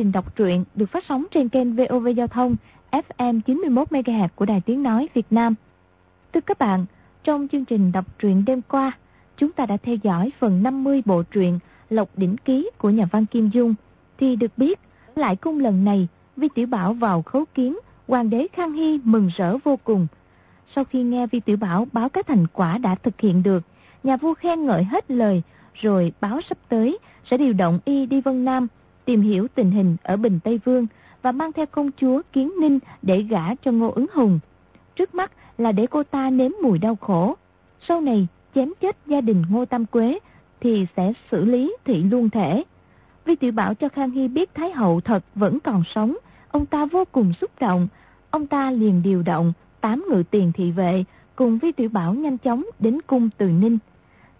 trình đọc truyện được phát sóng trên kênh VOV Giao thông FM 91MHz của Đài Tiếng Nói Việt Nam. Thưa các bạn, trong chương trình đọc truyện đêm qua, chúng ta đã theo dõi phần 50 bộ truyện Lộc Đỉnh Ký của nhà văn Kim Dung. Thì được biết, lại cung lần này, Vi Tiểu Bảo vào khấu kiến, Hoàng đế Khang Hy mừng rỡ vô cùng. Sau khi nghe Vi Tiểu Bảo báo các thành quả đã thực hiện được, nhà vua khen ngợi hết lời, rồi báo sắp tới sẽ điều động y đi Vân Nam, tìm hiểu tình hình ở Bình Tây Vương và mang theo công chúa Kiến Ninh để gả cho Ngô Ứng Hùng. Trước mắt là để cô ta nếm mùi đau khổ. Sau này, chém chết gia đình Ngô Tam Quế thì sẽ xử lý thị luân thể. Vi tiểu bảo cho Khang Hy biết Thái Hậu thật vẫn còn sống, ông ta vô cùng xúc động. Ông ta liền điều động tám ngự tiền thị vệ cùng Vi tiểu bảo nhanh chóng đến cung Từ Ninh.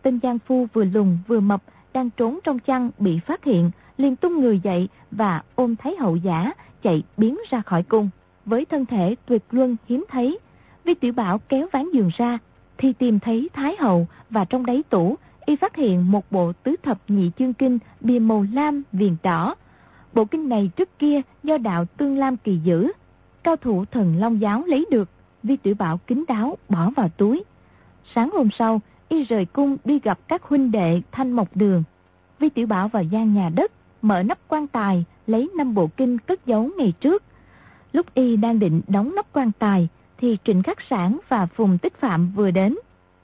Tên Giang Phu vừa lùng vừa mập đang trốn trong chăn bị phát hiện, liền tung người dậy và ôm Thái Hậu giả chạy biến ra khỏi cung. Với thân thể tuyệt luân hiếm thấy, Vi Tiểu Bảo kéo ván giường ra, thì tìm thấy Thái Hậu và trong đáy tủ y phát hiện một bộ tứ thập nhị chương kinh bìa màu lam viền đỏ. Bộ kinh này trước kia do đạo Tương Lam kỳ giữ, cao thủ thần Long Giáo lấy được, Vi Tiểu Bảo kính đáo bỏ vào túi. Sáng hôm sau, y rời cung đi gặp các huynh đệ thanh mộc đường. Vi Tiểu Bảo vào gian nhà đất, mở nắp quan tài, lấy năm bộ kinh cất giấu ngày trước. Lúc y đang định đóng nắp quan tài, thì Trịnh Khắc Sản và Phùng Tích Phạm vừa đến.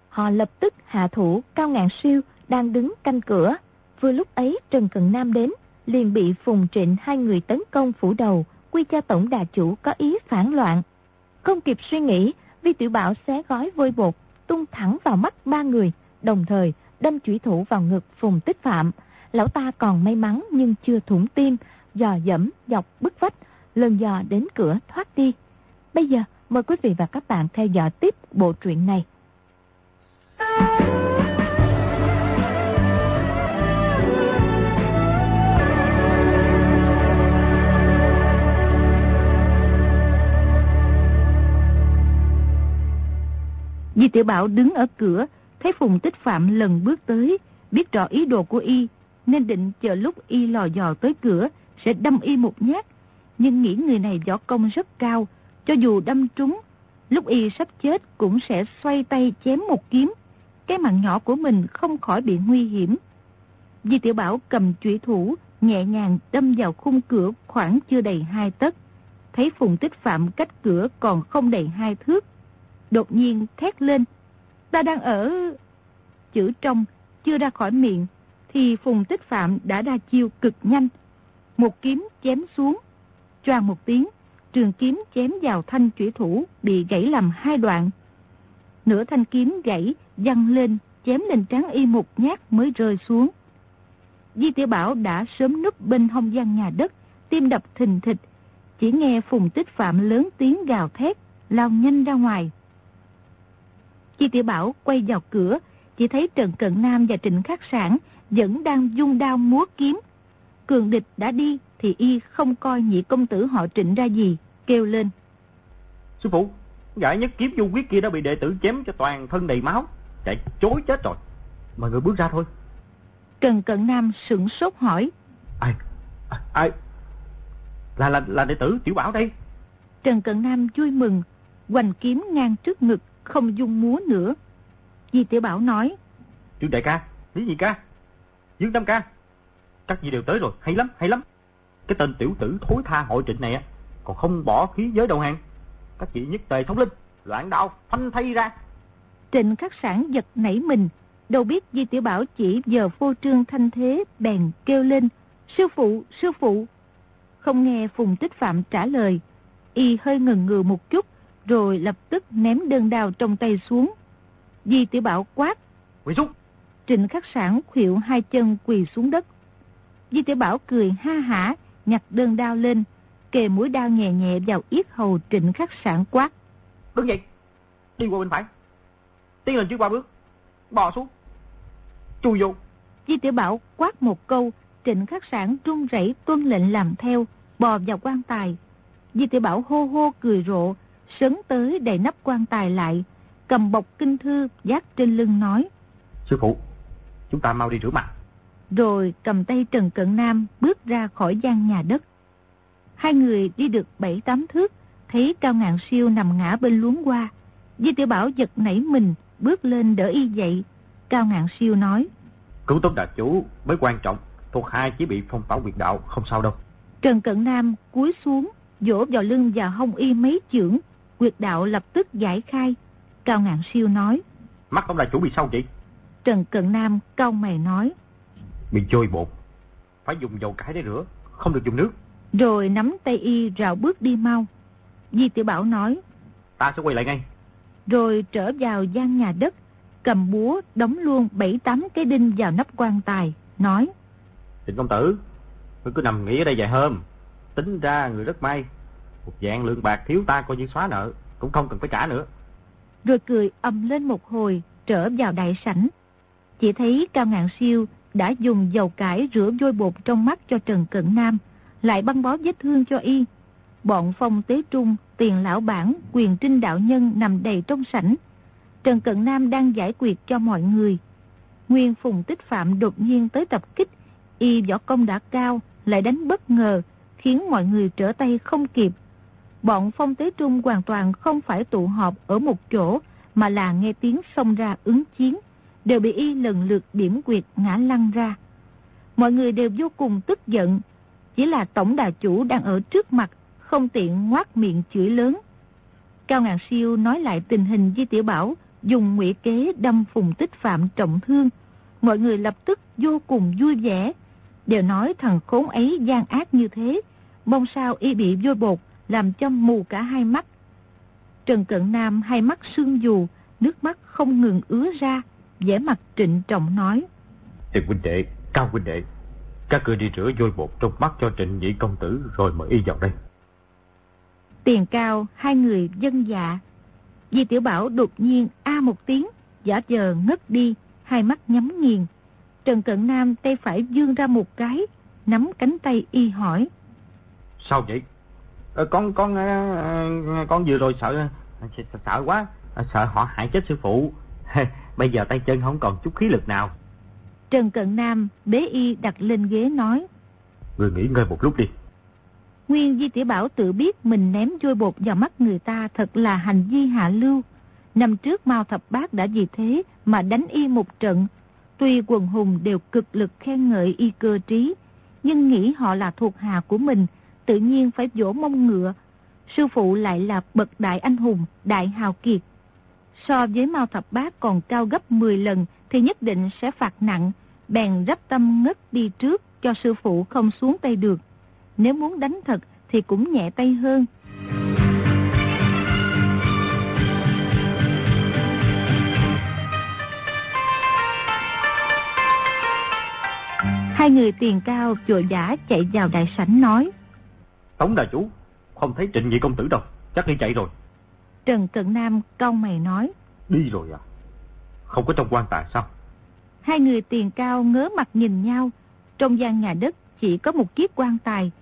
Họ lập tức hạ thủ Cao Ngạn Siêu đang đứng canh cửa. Vừa lúc ấy Trần Cận Nam đến, liền bị Phùng Trịnh hai người tấn công phủ đầu, quy cho tổng đà chủ có ý phản loạn. Không kịp suy nghĩ, Vi Tiểu Bảo xé gói vôi bột, tung thẳng vào mắt ba người, đồng thời đâm chủy thủ vào ngực Phùng Tích Phạm. Lão ta còn may mắn nhưng chưa thủng tim, dò dẫm dọc bức vách, lần dò đến cửa thoát đi. Bây giờ mời quý vị và các bạn theo dõi tiếp bộ truyện này. Di Tiểu Bảo đứng ở cửa, thấy Phùng Tích Phạm lần bước tới, biết rõ ý đồ của y, nên định chờ lúc y lò dò tới cửa, sẽ đâm y một nhát. Nhưng nghĩ người này võ công rất cao, cho dù đâm trúng, lúc y sắp chết cũng sẽ xoay tay chém một kiếm. Cái mạng nhỏ của mình không khỏi bị nguy hiểm. Di Tiểu Bảo cầm chủy thủ, nhẹ nhàng đâm vào khung cửa khoảng chưa đầy hai tấc. Thấy Phùng Tích Phạm cách cửa còn không đầy hai thước, đột nhiên thét lên. Ta đang ở... Chữ trong chưa ra khỏi miệng, thì Phùng Tích Phạm đã ra chiêu cực nhanh. Một kiếm chém xuống, choàng một tiếng, trường kiếm chém vào thanh chủy thủ bị gãy làm hai đoạn. Nửa thanh kiếm gãy, văng lên, chém lên trán y một nhát mới rơi xuống. Di Tiểu Bảo đã sớm núp bên hông gian nhà đất, tim đập thình thịch, chỉ nghe Phùng Tích Phạm lớn tiếng gào thét, lao nhanh ra ngoài. Chi Tiểu Bảo quay vào cửa, chỉ thấy Trần Cận Nam và Trịnh Khắc Sản vẫn đang dung đao múa kiếm. Cường địch đã đi thì y không coi nhị công tử họ Trịnh ra gì, kêu lên. Sư phụ, giải nhất kiếm du quyết kia đã bị đệ tử chém cho toàn thân đầy máu, chạy chối chết rồi. Mời người bước ra thôi. Trần Cận Nam sửng sốt hỏi. Ai? Ai? Là là là đệ tử Tiểu Bảo đây. Trần Cận Nam vui mừng, hoành kiếm ngang trước ngực, không dung múa nữa. Di Tiểu Bảo nói. Trương đại ca, Lý nhị ca, Dương Tam ca, các vị đều tới rồi, hay lắm, hay lắm. Cái tên tiểu tử thối tha hội trịnh này còn không bỏ khí giới đầu hàng. Các vị nhất tề thống linh, loạn đạo, phanh thay ra. Trịnh khắc sản giật nảy mình, đâu biết Di Tiểu Bảo chỉ giờ phô trương thanh thế bèn kêu lên, sư phụ, sư phụ. Không nghe Phùng Tích Phạm trả lời, y hơi ngừng ngừ một chút, rồi lập tức ném đơn đao trong tay xuống. Di Tiểu Bảo quát. Quỳ xuống. Trịnh khắc sản khuỵu hai chân quỳ xuống đất. Di Tiểu Bảo cười ha hả, nhặt đơn đao lên, kề mũi đao nhẹ nhẹ vào yết hầu trịnh khắc sản quát. Đứng dậy, đi qua bên phải. Tiến lên trước ba bước, bò xuống, chui vô. Di Tiểu Bảo quát một câu, trịnh khắc sản run rẩy tuân lệnh làm theo, bò vào quan tài. Di Tiểu Bảo hô hô cười rộ, sấn tới đầy nắp quan tài lại, cầm bọc kinh thư giác trên lưng nói. Sư phụ, chúng ta mau đi rửa mặt. rồi cầm tay Trần Cận Nam bước ra khỏi gian nhà đất. Hai người đi được bảy tám thước, thấy Cao Ngạn Siêu nằm ngã bên luống qua. Di Tiểu Bảo giật nảy mình, bước lên đỡ y dậy. Cao Ngạn Siêu nói. Cứu tốt đại chủ mới quan trọng, thuộc hai chỉ bị phong tỏa quyệt đạo, không sao đâu. Trần Cận Nam cúi xuống, vỗ vào lưng và hông y mấy chưởng, quyệt đạo lập tức giải khai. Cao Ngạn Siêu nói. Mắt ông đại chủ bị sao vậy? Trần Cận Nam cau mày nói. Bị trôi bột, phải dùng dầu cải để rửa, không được dùng nước. Rồi nắm tay y rào bước đi mau. Di Tiểu Bảo nói. Ta sẽ quay lại ngay. Rồi trở vào gian nhà đất, cầm búa đóng luôn bảy tám cái đinh vào nắp quan tài, nói. Trịnh công tử, ngươi cứ nằm nghỉ ở đây vài hôm. Tính ra người rất may. Một dạng lượng bạc thiếu ta coi như xóa nợ, cũng không cần phải trả nữa. Rồi cười ầm lên một hồi, trở vào đại sảnh. Chỉ thấy Cao Ngạn Siêu đã dùng dầu cải rửa vôi bột trong mắt cho Trần Cận Nam, lại băng bó vết thương cho y. Bọn phong tế trung, tiền lão bản, quyền trinh đạo nhân nằm đầy trong sảnh. Trần Cận Nam đang giải quyết cho mọi người. Nguyên Phùng Tích Phạm đột nhiên tới tập kích, y võ công đã cao, lại đánh bất ngờ, khiến mọi người trở tay không kịp. Bọn phong tế trung hoàn toàn không phải tụ họp ở một chỗ, mà là nghe tiếng xông ra ứng chiến, đều bị y lần lượt điểm quyệt ngã lăn ra. Mọi người đều vô cùng tức giận, chỉ là tổng đà chủ đang ở trước mặt, không tiện ngoát miệng chửi lớn. Cao Ngàn Siêu nói lại tình hình Di Tiểu Bảo dùng ngụy kế đâm phùng tích phạm trọng thương. Mọi người lập tức vô cùng vui vẻ, đều nói thằng khốn ấy gian ác như thế, mong sao y bị vôi bột làm cho mù cả hai mắt. Trần Cận Nam hai mắt sưng dù, nước mắt không ngừng ứa ra, vẻ mặt trịnh trọng nói. Tiền huynh đệ, cao huynh đệ, các người đi rửa vôi bột trong mắt cho trịnh nhị công tử rồi mời y vào đây. Tiền cao, hai người dân dạ. Di Tiểu Bảo đột nhiên a một tiếng, giả giờ ngất đi, hai mắt nhắm nghiền. Trần Cận Nam tay phải dương ra một cái, nắm cánh tay y hỏi. Sao vậy? Ờ, con con ờ, con vừa rồi sợ sợ quá, sợ họ hại chết sư phụ. Bây giờ tay chân không còn chút khí lực nào. Trần Cận Nam bế y đặt lên ghế nói. Người nghỉ ngơi một lúc đi. Nguyên Di Tiểu Bảo tự biết mình ném vôi bột vào mắt người ta thật là hành vi hạ lưu. Năm trước Mao Thập Bát đã vì thế mà đánh y một trận. Tuy quần hùng đều cực lực khen ngợi y cơ trí, nhưng nghĩ họ là thuộc hạ của mình, tự nhiên phải vỗ mông ngựa. Sư phụ lại là bậc đại anh hùng, đại hào kiệt. So với Mao Thập Bát còn cao gấp 10 lần thì nhất định sẽ phạt nặng, bèn rắp tâm ngất đi trước cho sư phụ không xuống tay được. Nếu muốn đánh thật thì cũng nhẹ tay hơn. Hai người tiền cao vội giả chạy vào đại sảnh nói. Tống đại chủ, không thấy trịnh nhị công tử đâu, chắc đi chạy rồi. Trần Cận Nam cau mày nói. Đi rồi à? Không có trong quan tài sao? Hai người tiền cao ngớ mặt nhìn nhau. Trong gian nhà đất chỉ có một chiếc quan tài.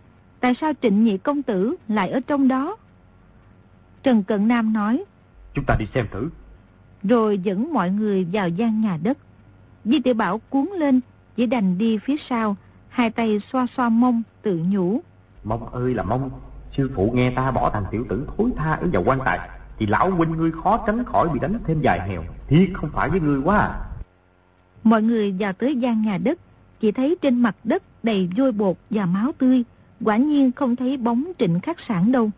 Tại sao trịnh nhị công tử lại ở trong đó? Trần Cận Nam nói. Chúng ta đi xem thử. Rồi dẫn mọi người vào gian nhà đất. Di tiểu Bảo cuốn lên, chỉ đành đi phía sau, hai tay xoa xoa mông, tự nhủ. Mông ơi là mông, sư phụ nghe ta bỏ thằng tiểu tử thối tha ở vào quan tài, thì lão huynh ngươi khó tránh khỏi bị đánh thêm vài hèo, thiệt không phải với ngươi quá à. Mọi người vào tới gian nhà đất, chỉ thấy trên mặt đất đầy vôi bột và máu tươi, quả nhiên không thấy bóng trịnh khắc sản đâu.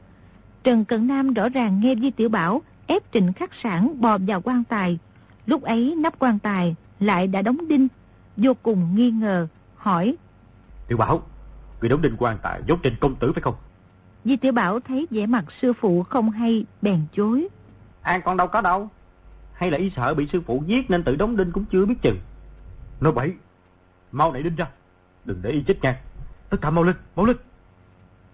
Trần Cận Nam rõ ràng nghe Di Tiểu Bảo ép trịnh khắc sản bò vào quan tài. Lúc ấy nắp quan tài lại đã đóng đinh, vô cùng nghi ngờ, hỏi. Tiểu Bảo, người đóng đinh quan tài giống trịnh công tử phải không? Di Tiểu Bảo thấy vẻ mặt sư phụ không hay, bèn chối. An con đâu có đâu. Hay là ý sợ bị sư phụ giết nên tự đóng đinh cũng chưa biết chừng. Nói bậy, mau nảy đinh ra. Đừng để y chết nha. Tất cả mau lên, mau lên.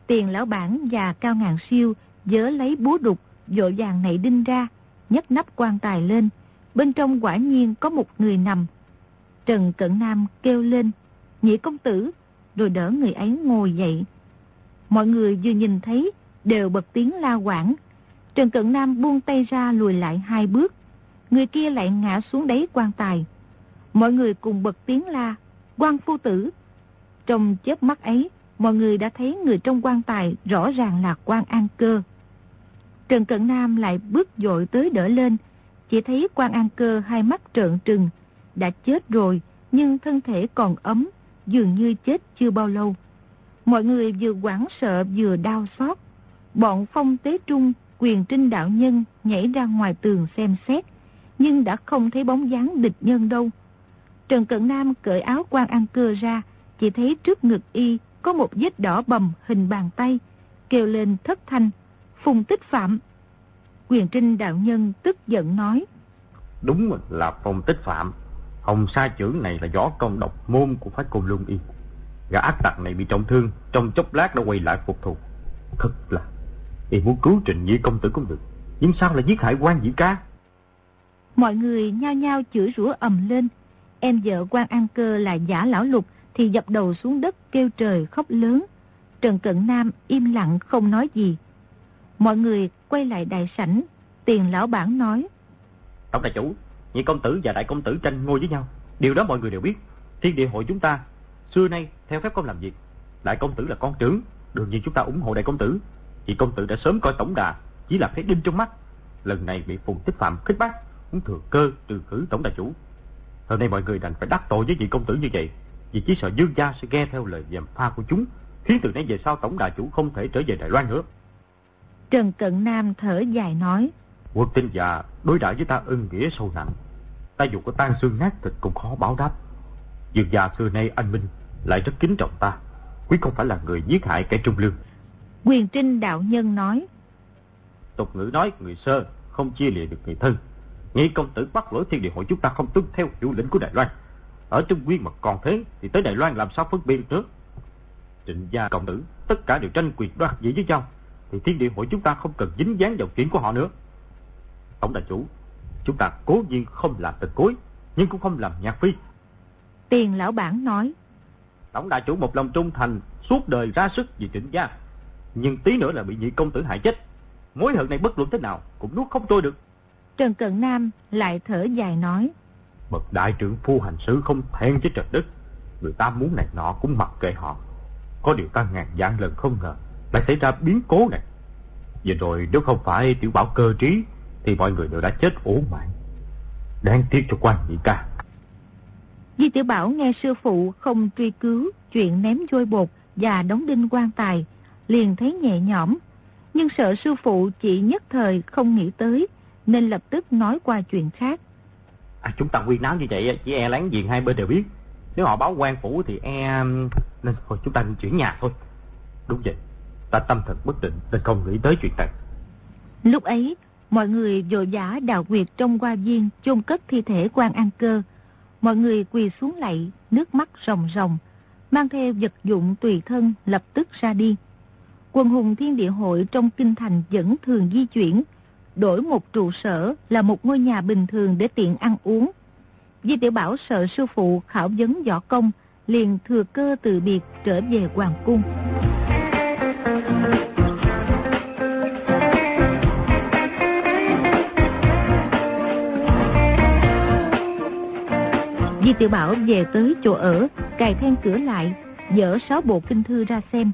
Tiền lão bản và cao ngàn siêu dớ lấy búa đục, dội vàng nảy đinh ra, nhấc nắp quan tài lên. Bên trong quả nhiên có một người nằm. Trần Cận Nam kêu lên, nhị công tử, rồi đỡ người ấy ngồi dậy. Mọi người vừa nhìn thấy, đều bật tiếng la quảng. Trần Cận Nam buông tay ra lùi lại hai bước. Người kia lại ngã xuống đáy quan tài. Mọi người cùng bật tiếng la, quan phu tử. Trong chớp mắt ấy, mọi người đã thấy người trong quan tài rõ ràng là quan an cơ. Trần Cận Nam lại bước dội tới đỡ lên, chỉ thấy quan an cơ hai mắt trợn trừng, đã chết rồi nhưng thân thể còn ấm, dường như chết chưa bao lâu. Mọi người vừa quảng sợ vừa đau xót. Bọn phong tế trung, quyền trinh đạo nhân nhảy ra ngoài tường xem xét, nhưng đã không thấy bóng dáng địch nhân đâu. Trần Cận Nam cởi áo quan ăn cơ ra, chỉ thấy trước ngực y có một vết đỏ bầm hình bàn tay, kêu lên thất thanh, phùng tích phạm. Quyền trinh đạo nhân tức giận nói. Đúng là phong tích phạm. Hồng sa trưởng này là võ công độc môn của phái côn luân y. Gã ác tặc này bị trọng thương, trong chốc lát đã quay lại phục thù. Thật là, y muốn cứu trình nhị công tử cũng được. Nhưng sao lại giết hại quan dĩ ca? Mọi người nhao nhao chửi rủa ầm lên. Em vợ quan an cơ là giả lão lục thì dập đầu xuống đất kêu trời khóc lớn. Trần Cận Nam im lặng không nói gì. Mọi người quay lại đại sảnh, tiền lão bản nói. Tổng đại chủ, nhị công tử và đại công tử tranh ngôi với nhau. Điều đó mọi người đều biết. Thiên địa hội chúng ta, xưa nay theo phép công làm việc. Đại công tử là con trưởng, đương nhiên chúng ta ủng hộ đại công tử. Nhị công tử đã sớm coi tổng đà, chỉ là phép đinh trong mắt. Lần này bị phùng tích phạm khích bác, muốn thừa cơ trừ khử tổng đại chủ. Hôm nay mọi người đành phải đắc tội với nhị công tử như vậy, vì chỉ sợ dương gia sẽ nghe theo lời dèm pha của chúng, khiến từ nay về sau tổng đại chủ không thể trở về Đài Loan nữa. Trần Cận Nam thở dài nói. Quân tinh già đối đãi với ta ân nghĩa sâu nặng. Ta dù có tan xương nát thịt cũng khó báo đáp. Dương gia xưa nay anh Minh lại rất kính trọng ta. Quý không phải là người giết hại kẻ trung lương. Quyền Trinh đạo nhân nói. Tục ngữ nói người sơ không chia lìa được người thân. Nghĩ công tử bắt lỗi thiên địa hội chúng ta không tuân theo hiệu lệnh của Đài Loan. Ở Trung Nguyên mà còn thế thì tới Đài Loan làm sao phân biệt nữa. Trịnh gia công tử tất cả đều tranh quyền đoạt gì với nhau thì thiên địa hội chúng ta không cần dính dáng vào chuyện của họ nữa. Tổng đại chủ, chúng ta cố nhiên không làm tịch cối, nhưng cũng không làm nhạc phi. Tiền lão bản nói. Tổng đại chủ một lòng trung thành, suốt đời ra sức vì trịnh gia. Nhưng tí nữa là bị nhị công tử hại chết. Mối hận này bất luận thế nào cũng nuốt không trôi được. Trần Cận Nam lại thở dài nói. Bậc đại trưởng phu hành xử không thẹn với trời đất. Người ta muốn này nọ cũng mặc kệ họ. Có điều ta ngàn dạng lần không ngờ lại xảy ra biến cố này. Vừa rồi nếu không phải tiểu bảo cơ trí thì mọi người đều đã chết ủ mạng. Đáng tiếc cho quan nhị ca. Di tiểu bảo nghe sư phụ không truy cứu chuyện ném vôi bột và đóng đinh quan tài, liền thấy nhẹ nhõm. Nhưng sợ sư phụ chỉ nhất thời không nghĩ tới, nên lập tức nói qua chuyện khác. À, chúng ta quyên náo như vậy, chỉ e láng giềng hai bên đều biết. Nếu họ báo quan phủ thì e... Nên thôi chúng ta chuyển nhà thôi. Đúng vậy, ta tâm thần bất định nên không nghĩ tới chuyện này. Lúc ấy, mọi người dội giả đào quyệt trong qua viên chôn cất thi thể quan an cơ. Mọi người quỳ xuống lạy, nước mắt ròng ròng, mang theo vật dụng tùy thân lập tức ra đi. quần hùng thiên địa hội trong kinh thành vẫn thường di chuyển, đổi một trụ sở là một ngôi nhà bình thường để tiện ăn uống. Di tiểu Bảo sợ sư phụ khảo vấn võ công, liền thừa cơ từ biệt trở về Hoàng Cung. Di tiểu Bảo về tới chỗ ở, cài then cửa lại, dỡ sáu bộ kinh thư ra xem.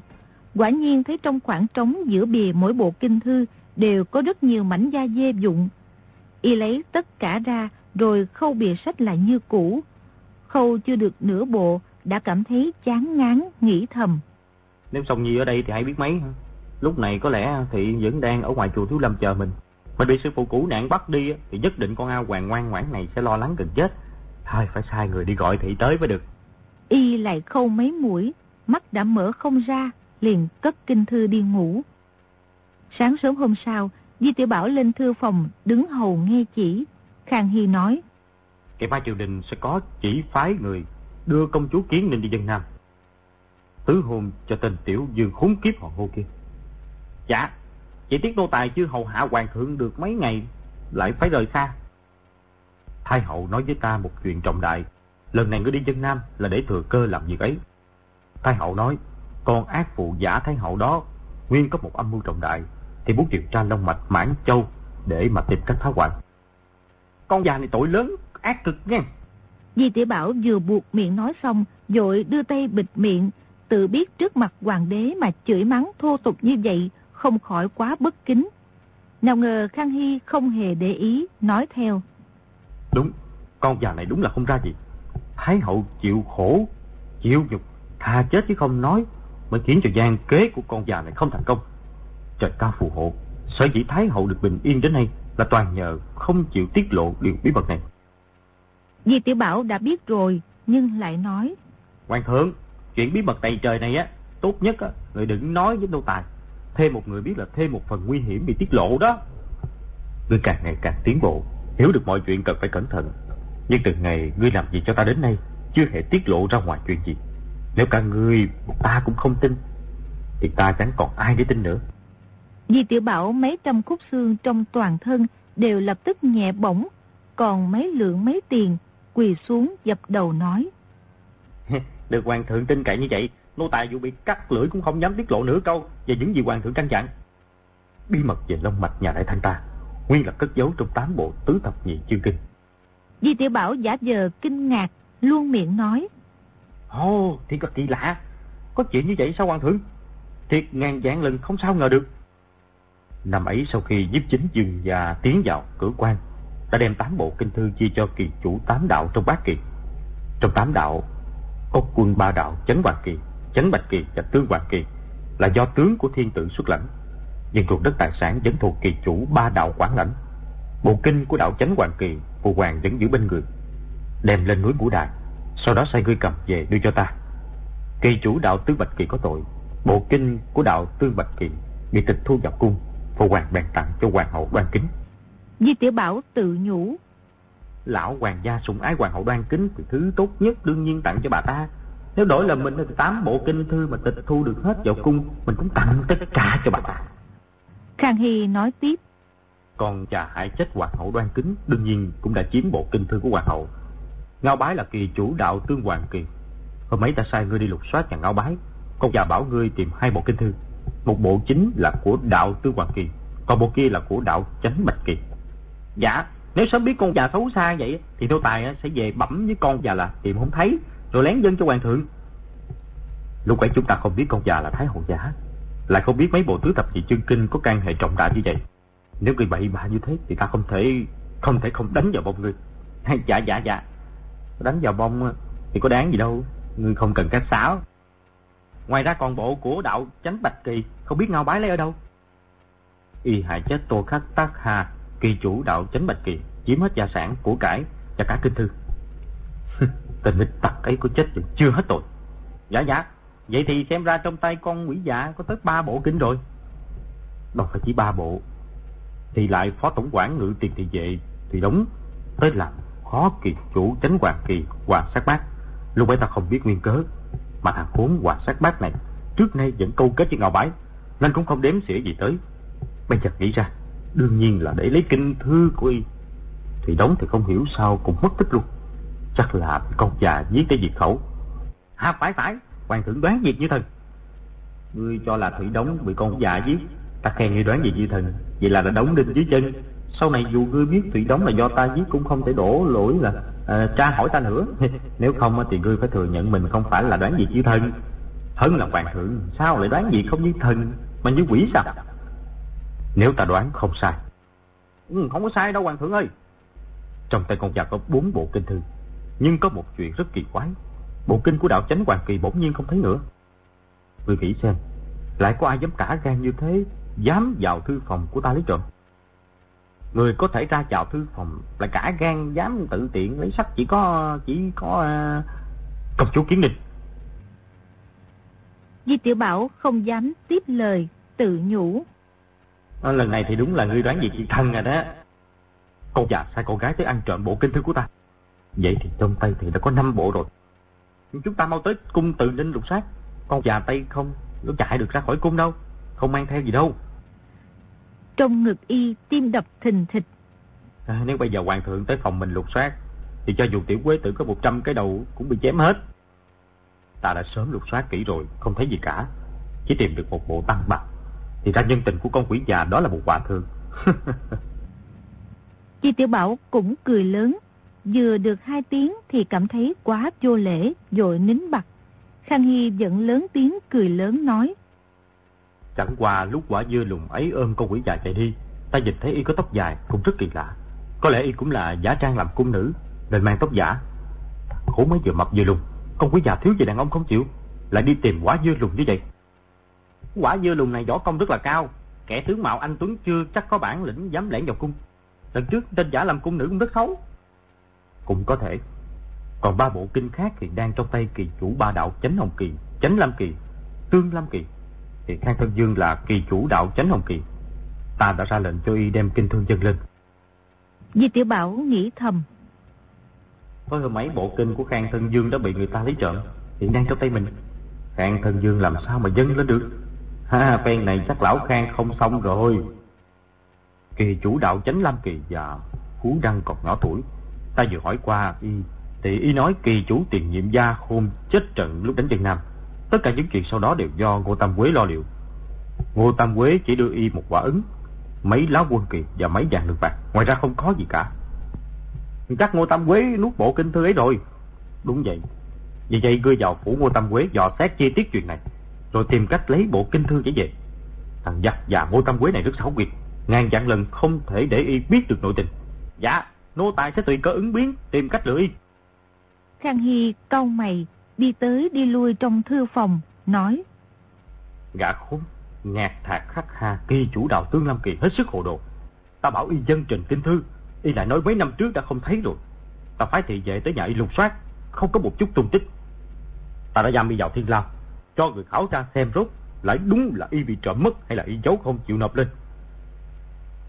Quả nhiên thấy trong khoảng trống giữa bìa mỗi bộ kinh thư đều có rất nhiều mảnh da dê dụng. Y lấy tất cả ra rồi khâu bìa sách lại như cũ. Khâu chưa được nửa bộ đã cảm thấy chán ngán, nghĩ thầm. Nếu Song Nhi ở đây thì hãy biết mấy. Lúc này có lẽ thị vẫn đang ở ngoài chùa Thiếu Lâm chờ mình. Mình bị sư phụ cũ nạn bắt đi thì nhất định con ao hoàng ngoan ngoãn này sẽ lo lắng gần chết. Thôi phải sai người đi gọi thị tới mới được. Y lại khâu mấy mũi, mắt đã mở không ra, liền cất kinh thư đi ngủ. Sáng sớm hôm sau, Di Tiểu Bảo lên thư phòng đứng hầu nghe chỉ. Khang Hy nói. Cái mai triều đình sẽ có chỉ phái người đưa công chúa Kiến Ninh đi dân Nam. Tứ hôn cho tên tiểu dương khốn kiếp họ hô kia. Dạ, chỉ tiếc nô tài chưa hầu hạ hoàng thượng được mấy ngày, lại phải rời xa. Thái hậu nói với ta một chuyện trọng đại, lần này ngươi đi dân Nam là để thừa cơ làm việc ấy. Thái hậu nói, con ác phụ giả Thái hậu đó, nguyên có một âm mưu trọng đại, thì muốn điều tra long mạch mãn châu để mà tìm cách phá hoại. Con già này tội lớn, ác cực nghe. Di tiểu Bảo vừa buộc miệng nói xong, dội đưa tay bịt miệng, tự biết trước mặt hoàng đế mà chửi mắng thô tục như vậy, không khỏi quá bất kính. Nào ngờ Khang Hy không hề để ý, nói theo. Đúng, con già này đúng là không ra gì. Thái hậu chịu khổ, chịu nhục, tha chết chứ không nói, mới khiến cho gian kế của con già này không thành công. Trời cao phù hộ, sở dĩ Thái hậu được bình yên đến nay là toàn nhờ không chịu tiết lộ điều bí mật này. Di Tiểu Bảo đã biết rồi, nhưng lại nói. Hoàng thượng, chuyện bí mật đầy trời này á, tốt nhất á, người đừng nói với nô tài. Thêm một người biết là thêm một phần nguy hiểm bị tiết lộ đó. Ngươi càng ngày càng tiến bộ, hiểu được mọi chuyện cần phải cẩn thận. Nhưng từ ngày ngươi làm gì cho ta đến nay, chưa hề tiết lộ ra ngoài chuyện gì. Nếu cả ngươi, ta cũng không tin, thì ta chẳng còn ai để tin nữa. Di Tiểu Bảo mấy trăm khúc xương trong toàn thân đều lập tức nhẹ bổng, còn mấy lượng mấy tiền quỳ xuống dập đầu nói. Được hoàng thượng tin cậy như vậy, nô tài dù bị cắt lưỡi cũng không dám tiết lộ nửa câu về những gì hoàng thượng căn dặn. Bí mật về long mạch nhà đại thanh ta, nguyên là cất giấu trong tám bộ tứ thập nhị chương kinh. Di tiểu Bảo giả giờ kinh ngạc, luôn miệng nói. Ồ, oh, thì có kỳ lạ. Có chuyện như vậy sao hoàng thượng? Thiệt ngàn dạng lần không sao ngờ được. Năm ấy sau khi giúp chính dương và tiến vào cửa quan, đã đem tám bộ kinh thư chia cho kỳ chủ tám đạo trong bát kỳ. Trong tám đạo, có quân ba đạo chấn hoàng kỳ, chấn bạch kỳ và tương hoàng kỳ là do tướng của thiên tử xuất lãnh. Nhưng ruộng đất tài sản vẫn thuộc kỳ chủ ba đạo quản lãnh. Bộ kinh của đạo chấn hoàng kỳ, phụ hoàng vẫn giữ bên người, đem lên núi Ngũ Đài, sau đó sai ngươi cầm về đưa cho ta. Kỳ chủ đạo tương bạch kỳ có tội, bộ kinh của đạo tương bạch kỳ bị tịch thu vào cung, phụ hoàng bèn tặng cho hoàng hậu đoan kính. Di Tiểu Bảo tự nhủ. Lão hoàng gia sủng ái hoàng hậu đoan kính thì thứ tốt nhất đương nhiên tặng cho bà ta. Nếu đổi là mình thì tám bộ kinh thư mà tịch thu được hết vào cung, mình cũng tặng tất cả cho bà ta. Khang Hy nói tiếp. Còn cha hại chết hoàng hậu đoan kính, đương nhiên cũng đã chiếm bộ kinh thư của hoàng hậu. Ngao bái là kỳ chủ đạo tương hoàng kỳ. Hôm ấy ta sai ngươi đi lục soát nhà ngao bái. Con già bảo ngươi tìm hai bộ kinh thư. Một bộ chính là của đạo tương hoàng kỳ, còn bộ kia là của đạo chánh bạch kỳ. Dạ, nếu sớm biết con già xấu xa vậy thì nô tài sẽ về bẩm với con già là tìm không thấy, rồi lén dân cho hoàng thượng. Lúc ấy chúng ta không biết con già là Thái Hậu giả, lại không biết mấy bộ tứ thập nhị chương kinh có can hệ trọng đại như vậy. Nếu người bậy bạ như thế thì ta không thể không thể không đánh vào bông ngươi. dạ dạ dạ. Đánh vào bông thì có đáng gì đâu, ngươi không cần cách sáo. Ngoài ra còn bộ của đạo chánh bạch kỳ, không biết ngao bái lấy ở đâu. Y hại chết tô khắc tác hà kỳ chủ đạo chánh bạch kỳ chiếm hết gia sản của cải và cả kinh thư tên nghịch tặc ấy có chết vẫn chưa hết tội dạ dạ vậy thì xem ra trong tay con quỷ dạ có tới ba bộ kinh rồi. Đâu phải chỉ ba bộ. Thì lại phó tổng quản ngự tiền thị vệ thì đúng. Tới làm khó kỳ chủ tránh hoàng kỳ hoàng sát bát. Lúc ấy ta không biết nguyên cớ, mà thằng khốn hoàng sát bát này trước nay vẫn câu kết với ngào bái, nên cũng không đếm xỉa gì tới. Bây giờ nghĩ ra, Đương nhiên là để lấy kinh thư của y Thì đóng thì không hiểu sao cũng mất tích luôn. Chắc là con già giết cái diệt khẩu. À phải phải. Hoàng thượng đoán việc như thần Ngươi cho là Thủy Đống bị con già giết Ta khen ngươi đoán gì như thần Vậy là đã đóng đinh dưới chân Sau này dù ngươi biết Thủy Đống là do ta giết Cũng không thể đổ lỗi là à, tra hỏi ta nữa Nếu không thì ngươi phải thừa nhận mình Không phải là đoán gì như thần Hơn là hoàng thượng Sao lại đoán gì không như thần Mà như quỷ sao nếu ta đoán không sai. Ừ, không có sai đâu hoàng thượng ơi. Trong tay con già có bốn bộ kinh thư. Nhưng có một chuyện rất kỳ quái. Bộ kinh của đạo chánh hoàng kỳ bỗng nhiên không thấy nữa. Người nghĩ xem, lại có ai dám cả gan như thế, dám vào thư phòng của ta lấy trộm. Người có thể ra vào thư phòng lại cả gan dám tự tiện lấy sách chỉ có chỉ có uh, công chúa kiến ninh. Di Tiểu Bảo không dám tiếp lời, tự nhủ. À, lần này thì đúng là ngươi đoán gì chị thân rồi đó. Con già sai con gái tới ăn trộm bộ kinh thư của ta. Vậy thì trong tay thì đã có năm bộ rồi. Chúng ta mau tới cung từ ninh lục sát. Con già tay không, nó chạy được ra khỏi cung đâu. Không mang theo gì đâu. Trong ngực y tim đập thình thịch. À, nếu bây giờ hoàng thượng tới phòng mình lục soát thì cho dù tiểu quế tử có 100 cái đầu cũng bị chém hết. Ta đã sớm lục soát kỹ rồi, không thấy gì cả. Chỉ tìm được một bộ tăng bạc thì ra nhân tình của con quỷ già đó là một hòa thượng. Chi Tiểu Bảo cũng cười lớn, vừa được hai tiếng thì cảm thấy quá vô lễ, dội nín bặt. Khang Hy vẫn lớn tiếng cười lớn nói. Chẳng qua lúc quả dưa lùng ấy ôm con quỷ già chạy đi, ta nhìn thấy y có tóc dài cũng rất kỳ lạ. Có lẽ y cũng là giả trang làm cung nữ, nên mang tóc giả. Khổ mấy vừa mập vừa lùng, con quỷ già thiếu gì đàn ông không chịu, lại đi tìm quả dưa lùng như vậy. Quả dưa lùng này võ công rất là cao, kẻ tướng mạo anh Tuấn chưa chắc có bản lĩnh dám lẻn vào cung. Lần trước tên giả làm cung nữ cũng rất xấu. Cũng có thể. Còn ba bộ kinh khác thì đang trong tay kỳ chủ ba đạo Chánh Hồng Kỳ, Chánh Lam Kỳ, Tương Lam Kỳ. Thì Khang Thân Dương là kỳ chủ đạo Chánh Hồng Kỳ. Ta đã ra lệnh cho y đem kinh thương dân lên. Di Tiểu Bảo nghĩ thầm. Có hơn mấy bộ kinh của Khang Thân Dương đã bị người ta lấy trộm, hiện đang trong tay mình. Khang Thân Dương làm sao mà dâng lên được? Ha, phen này chắc lão Khang không xong rồi. Kỳ chủ đạo chánh Lam Kỳ và Phú Đăng còn nhỏ tuổi. Ta vừa hỏi qua y, thì y nói kỳ chủ tiền nhiệm gia khôn chết trận lúc đánh Việt Nam. Tất cả những chuyện sau đó đều do Ngô Tam Quế lo liệu. Ngô Tam Quế chỉ đưa y một quả ứng, mấy lá quân kỳ và mấy vàng được bạc. Ngoài ra không có gì cả. Chắc Ngô Tam Quế nuốt bộ kinh thư ấy rồi. Đúng vậy. Vì vậy ngươi vào phủ Ngô Tam Quế dò xét chi tiết chuyện này, rồi tìm cách lấy bộ kinh thư trở về. Thằng giặc và Ngô Tam Quế này rất xảo quyệt, ngàn dạng lần không thể để y biết được nội tình. Dạ, nô tài sẽ tùy cơ ứng biến, tìm cách y. Khang Hy cau mày, đi tới đi lui trong thư phòng, nói. Gã khốn, ngạt thạc khắc hà, kỳ chủ đạo tương Lam Kỳ hết sức hồ đồ. Ta bảo y dân trình kinh thư, y lại nói mấy năm trước đã không thấy rồi. Ta phái thị vệ tới nhà y lục soát, không có một chút tung tích. Ta đã giam y vào thiên lao, cho người khảo tra xem rốt lại đúng là y bị trộm mất hay là y giấu không chịu nộp lên.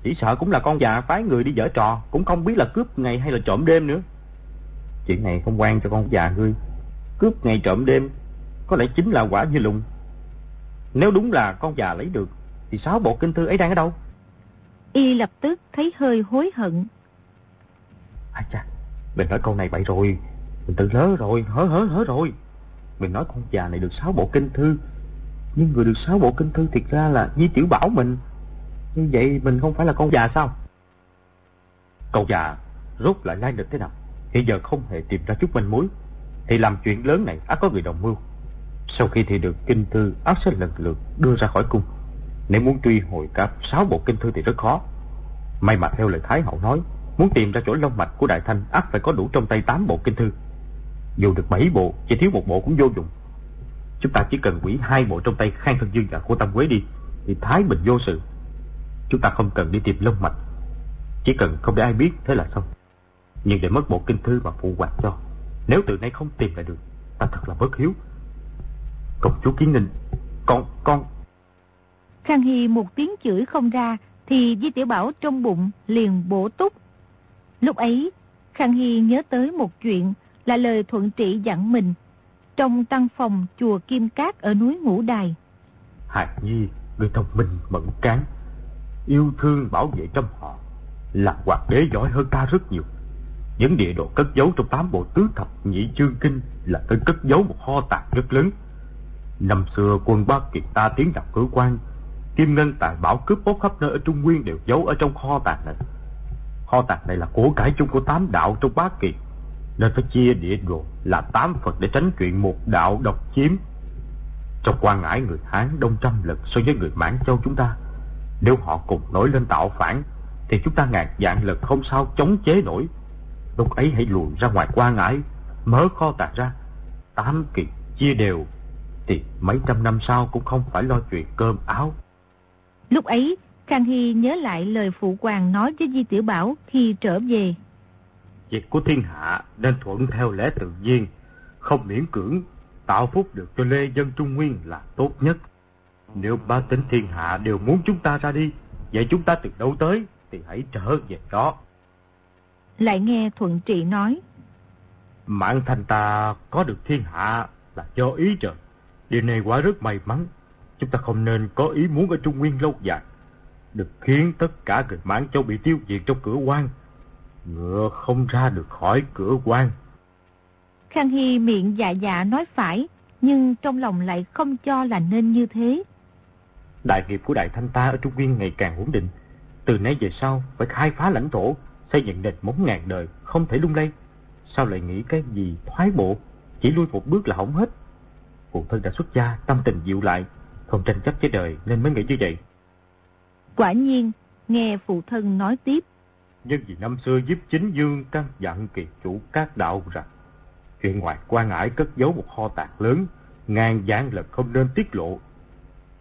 Chỉ sợ cũng là con già phái người đi dở trò, cũng không biết là cướp ngày hay là trộm đêm nữa. Chuyện này không quan cho con già ngươi. Cướp ngày trộm đêm, có lẽ chính là quả như lùng. Nếu đúng là con già lấy được, thì sáu bộ kinh thư ấy đang ở đâu? Y lập tức thấy hơi hối hận. À chà, mình nói câu này bậy rồi, mình tự lỡ rồi, hớ hớ hớ rồi. Mình nói con già này được sáu bộ kinh thư, nhưng người được sáu bộ kinh thư thiệt ra là Di Tiểu Bảo mình. Như vậy mình không phải là con già sao? Cậu già rốt lại lai lịch thế nào? Hiện giờ không hề tìm ra chút manh mối. Thì làm chuyện lớn này ác có người đồng mưu. Sau khi thì được kinh thư ác sẽ lần lượt đưa ra khỏi cung. Nếu muốn truy hồi cả sáu bộ kinh thư thì rất khó. May mà theo lời Thái Hậu nói, muốn tìm ra chỗ long mạch của Đại Thanh ác phải có đủ trong tay tám bộ kinh thư. Dù được bảy bộ, chỉ thiếu một bộ cũng vô dụng. Chúng ta chỉ cần quỷ hai bộ trong tay Khang Thân Dương và cô Tam Quế đi, thì Thái Bình vô sự. Chúng ta không cần đi tìm lông mạch, chỉ cần không để ai biết thế là xong. Nhưng để mất bộ kinh thư mà phụ hoàng cho, nếu từ nay không tìm lại được, ta thật là bất hiếu. Công chúa Kiến Ninh, con, con... Khang Hy một tiếng chửi không ra, thì Di Tiểu Bảo trong bụng liền bổ túc. Lúc ấy, Khang Hy nhớ tới một chuyện là lời thuận trị dặn mình trong tăng phòng chùa Kim Cát ở núi Ngũ Đài. Hạt Nhi, người thông minh mẫn cán, yêu thương bảo vệ trong họ, là hoạt đế giỏi hơn ta rất nhiều. Những địa đồ cất giấu trong tám bộ tứ thập nhị chương kinh là nơi cất giấu một kho tàng rất lớn. Năm xưa quân Ba Kiệt ta tiến nhập cửa quan, kim ngân tài bảo cướp bóc khắp nơi ở Trung Nguyên đều giấu ở trong kho tàng này. Kho tàng này là của cải chung của tám đạo trong Bá Kiệt, nên phải chia địa đồ là tám phần để tránh chuyện một đạo độc chiếm. Trong quan ngãi người Hán đông trăm lần so với người Mãn Châu chúng ta. Nếu họ cùng nổi lên tạo phản, thì chúng ta ngàn dạng lần không sao chống chế nổi. Lúc ấy hãy lùi ra ngoài quan ngãi, mở kho tàng ra, tám kỳ chia đều, thì mấy trăm năm sau cũng không phải lo chuyện cơm áo. Lúc ấy, Khang Hy nhớ lại lời phụ hoàng nói với Di Tiểu Bảo khi trở về. Việc của thiên hạ nên thuận theo lẽ tự nhiên, không miễn cưỡng, tạo phúc được cho lê dân Trung Nguyên là tốt nhất. Nếu ba tính thiên hạ đều muốn chúng ta ra đi, vậy chúng ta từ đâu tới thì hãy trở về đó. Lại nghe Thuận Trị nói. Mạng thành ta có được thiên hạ là do ý trời. Điều này quá rất may mắn. Chúng ta không nên có ý muốn ở Trung Nguyên lâu dài. Được khiến tất cả người Mãn Châu bị tiêu diệt trong cửa quan. Ngựa không ra được khỏi cửa quan. Khang Hy miệng dạ dạ nói phải, nhưng trong lòng lại không cho là nên như thế. Đại nghiệp của Đại Thanh ta ở Trung Nguyên ngày càng ổn định. Từ nay về sau phải khai phá lãnh thổ, xây dựng nền móng ngàn đời, không thể lung lay. sao lại nghĩ cái gì thoái bộ, chỉ lui một bước là hỏng hết. Phụ thân đã xuất gia, tâm tình dịu lại, không tranh chấp với đời nên mới nghĩ như vậy. Quả nhiên, nghe phụ thân nói tiếp. Nhưng vì năm xưa giúp chính dương căn dặn kỳ chủ các đạo rằng, chuyện ngoài quan ải cất giấu một kho tạc lớn, ngàn dạng lần không nên tiết lộ.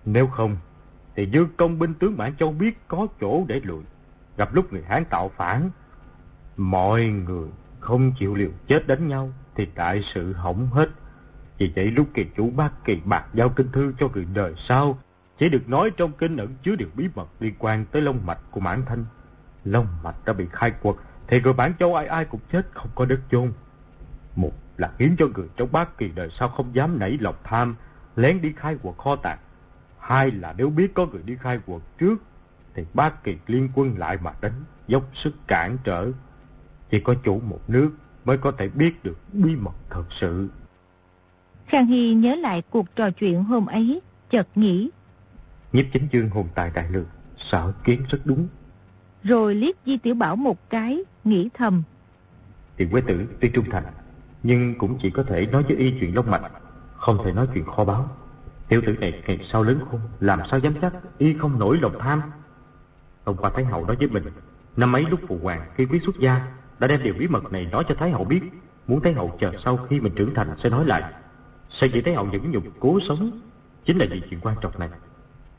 Nếu không, thì dương công binh tướng Mãn Châu biết có chỗ để lùi. Gặp lúc người Hán tạo phản, mọi người không chịu liều chết đánh nhau, thì đại sự hỏng hết. Vì vậy lúc kỳ chủ bác kỳ bạc giao kinh thư cho người đời sau, chỉ được nói trong kinh ẩn chứa điều bí mật liên quan tới long mạch của mãn thanh. Long mạch đã bị khai quật, thì người bản châu ai ai cũng chết không có đất chôn. Một là khiến cho người trong bác kỳ đời sau không dám nảy lòng tham, lén đi khai quật kho tàng. Hai là nếu biết có người đi khai quật trước, thì bác kỳ liên quân lại mà đánh, dốc sức cản trở. Chỉ có chủ một nước mới có thể biết được bí mật thật sự. Khang Hy nhớ lại cuộc trò chuyện hôm ấy, chợt nghĩ. Nhiếp chính dương hồn tài đại lược, sợ kiến rất đúng. Rồi liếc Di Tiểu Bảo một cái, nghĩ thầm. Tiền quế tử tuy trung thành, nhưng cũng chỉ có thể nói với y chuyện long mạch, không thể nói chuyện kho báo. Tiểu tử này ngày sau lớn khôn, làm sao dám chắc y không nổi lòng tham. Hôm qua Thái Hậu nói với mình, năm ấy lúc phụ hoàng khi quyết xuất gia, đã đem điều bí mật này nói cho Thái Hậu biết, muốn Thái Hậu chờ sau khi mình trưởng thành sẽ nói lại. Sẽ chỉ Thái Hậu những nhục cố sống, chính là vì chuyện quan trọng này.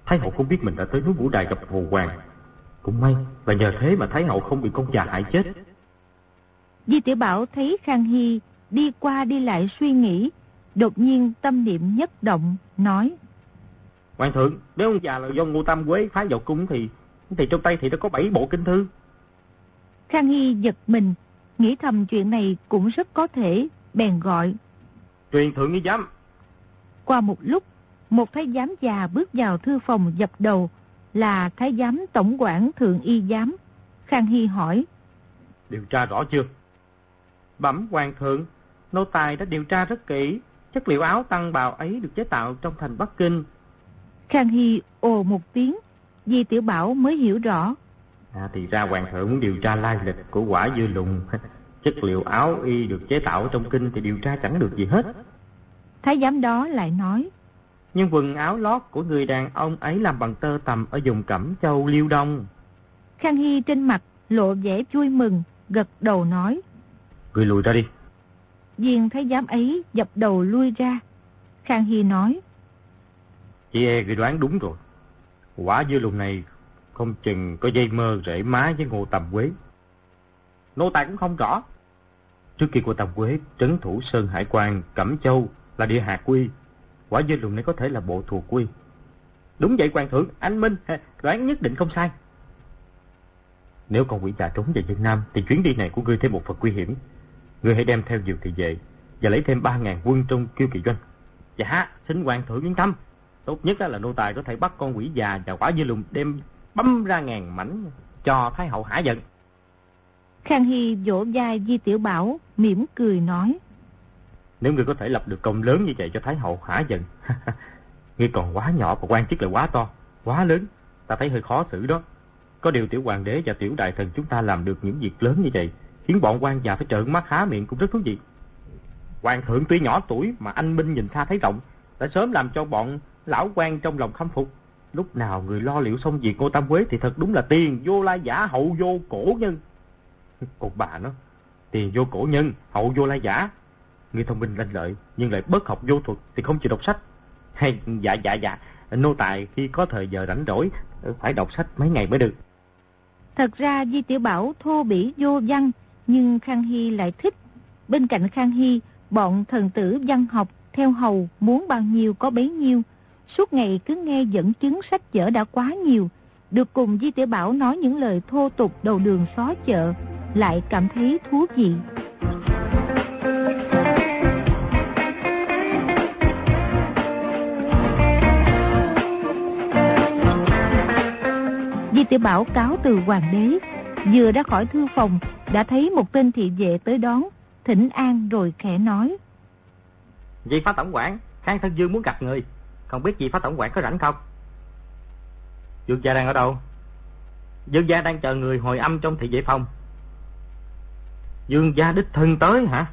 Thái Hậu không biết mình đã tới núi Vũ Đài gặp Hồ Hoàng. Cũng may là nhờ thế mà Thái Hậu không bị con già hại chết. Di Tiểu Bảo thấy Khang Hy đi qua đi lại suy nghĩ, đột nhiên tâm niệm nhất động, nói. Hoàng thượng, nếu ông già là do Ngô Tam Quế phá vào cung thì thì trong tay thì đã có bảy bộ kinh thư. Khang Hy giật mình, nghĩ thầm chuyện này cũng rất có thể, bèn gọi. Truyền thượng nghi giám. Qua một lúc, một thái giám già bước vào thư phòng dập đầu là thái giám tổng quản thượng y giám. Khang Hy hỏi. Điều tra rõ chưa? Bẩm hoàng thượng, nô tài đã điều tra rất kỹ. Chất liệu áo tăng bào ấy được chế tạo trong thành Bắc Kinh. Khang Hy ồ một tiếng, Di Tiểu Bảo mới hiểu rõ. À, thì ra hoàng thượng muốn điều tra lai lịch của quả dư lùng. Chất liệu áo y được chế tạo trong kinh thì điều tra chẳng được gì hết. Thái giám đó lại nói. Nhưng quần áo lót của người đàn ông ấy làm bằng tơ tầm ở vùng Cẩm Châu Liêu Đông. Khang Hy trên mặt lộ vẻ vui mừng, gật đầu nói. Người lùi ra đi. Viên thái giám ấy dập đầu lui ra. Khang Hy nói. Chị e người đoán đúng rồi. Quả dư lùng này không chừng có dây mơ rễ má với Ngô Tầm Quế. Nô tài cũng không rõ. Trước kia của Tầm Quế trấn thủ Sơn Hải Quan, Cẩm Châu là địa hạt quy. Quả dư lùng này có thể là bộ thuộc quy. Đúng vậy quan thượng, anh Minh, đoán nhất định không sai. Nếu con quỷ già trốn về Việt Nam thì chuyến đi này của ngươi thêm một phần nguy hiểm. Ngươi hãy đem theo nhiều thị vệ và lấy thêm 3.000 quân trong kiêu kỳ doanh. Dạ, xin hoàng thượng yên tâm. Tốt nhất là nô tài có thể bắt con quỷ già và quả dư lùng đem bấm ra ngàn mảnh cho Thái hậu hả giận. Khang Hy vỗ vai Di Tiểu Bảo, mỉm cười nói. Nếu ngươi có thể lập được công lớn như vậy cho Thái hậu hả giận, ngươi còn quá nhỏ và quan chức lại quá to, quá lớn, ta thấy hơi khó xử đó. Có điều tiểu hoàng đế và tiểu đại thần chúng ta làm được những việc lớn như vậy, khiến bọn quan già phải trợn mắt há miệng cũng rất thú vị. Hoàng thượng tuy nhỏ tuổi mà anh Minh nhìn xa thấy rộng, đã sớm làm cho bọn lão quan trong lòng khâm phục. Lúc nào người lo liệu xong việc Ngô Tam Quế thì thật đúng là tiền vô lai giả hậu vô cổ nhân. Còn bà nó, tiền vô cổ nhân, hậu vô lai giả. Người thông minh lanh lợi nhưng lại bất học vô thuật thì không chịu đọc sách. Hay dạ dạ dạ, nô tài khi có thời giờ rảnh rỗi phải đọc sách mấy ngày mới được. Thật ra Di Tiểu Bảo thô bỉ vô văn, nhưng Khang Hy lại thích. Bên cạnh Khang Hy, bọn thần tử văn học theo hầu muốn bao nhiêu có bấy nhiêu. Suốt ngày cứ nghe dẫn chứng sách vở đã quá nhiều. Được cùng Di Tiểu Bảo nói những lời thô tục đầu đường xó chợ, lại cảm thấy thú vị. Di Tiểu Bảo cáo từ hoàng đế, vừa ra khỏi thư phòng, đã thấy một tên thị vệ tới đón, thỉnh an rồi khẽ nói. Vị phó tổng quản, Khang Thân Dương muốn gặp người, không biết vị phó tổng quản có rảnh không? Dương gia đang ở đâu? Dương gia đang chờ người hồi âm trong thị vệ phòng. Dương gia đích thân tới hả?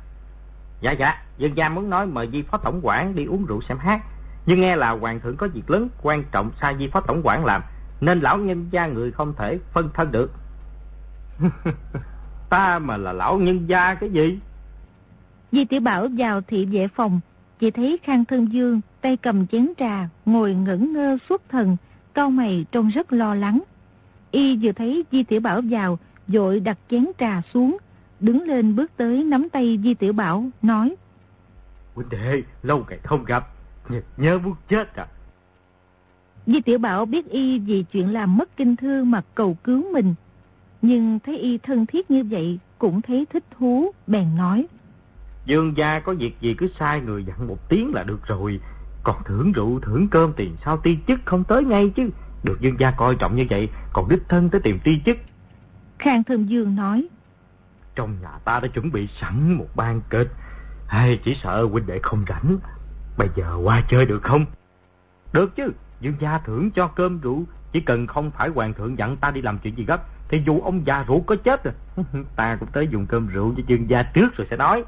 Dạ dạ, Dương gia muốn nói mời Di Phó Tổng quản đi uống rượu xem hát. Nhưng nghe là Hoàng thượng có việc lớn quan trọng sai Di Phó Tổng quản làm, nên lão nhân gia người không thể phân thân được. Ta mà là lão nhân gia cái gì? Di Tiểu Bảo vào thị vệ phòng, chỉ thấy Khang Thân Dương tay cầm chén trà, ngồi ngẩn ngơ suốt thần, cau mày trông rất lo lắng. Y vừa thấy Di Tiểu Bảo vào, dội đặt chén trà xuống, đứng lên bước tới nắm tay Di Tiểu Bảo, nói. Huynh đệ, lâu ngày không gặp, nhớ, nhớ muốn chết à. Di Tiểu Bảo biết Y vì chuyện làm mất kinh thư mà cầu cứu mình, nhưng thấy Y thân thiết như vậy cũng thấy thích thú, bèn nói. Dương gia có việc gì cứ sai người dặn một tiếng là được rồi. Còn thưởng rượu, thưởng cơm tiền sao ti chức không tới ngay chứ. Được dương gia coi trọng như vậy, còn đích thân tới tìm ti chức. Khang Thơm Dương nói. Trong nhà ta đã chuẩn bị sẵn một ban kịch. Hay chỉ sợ huynh đệ không rảnh. Bây giờ qua chơi được không? Được chứ, dương gia thưởng cho cơm rượu. Chỉ cần không phải hoàng thượng dặn ta đi làm chuyện gì gấp. Thì dù ông già rượu có chết rồi. ta cũng tới dùng cơm rượu cho dương gia trước rồi sẽ nói.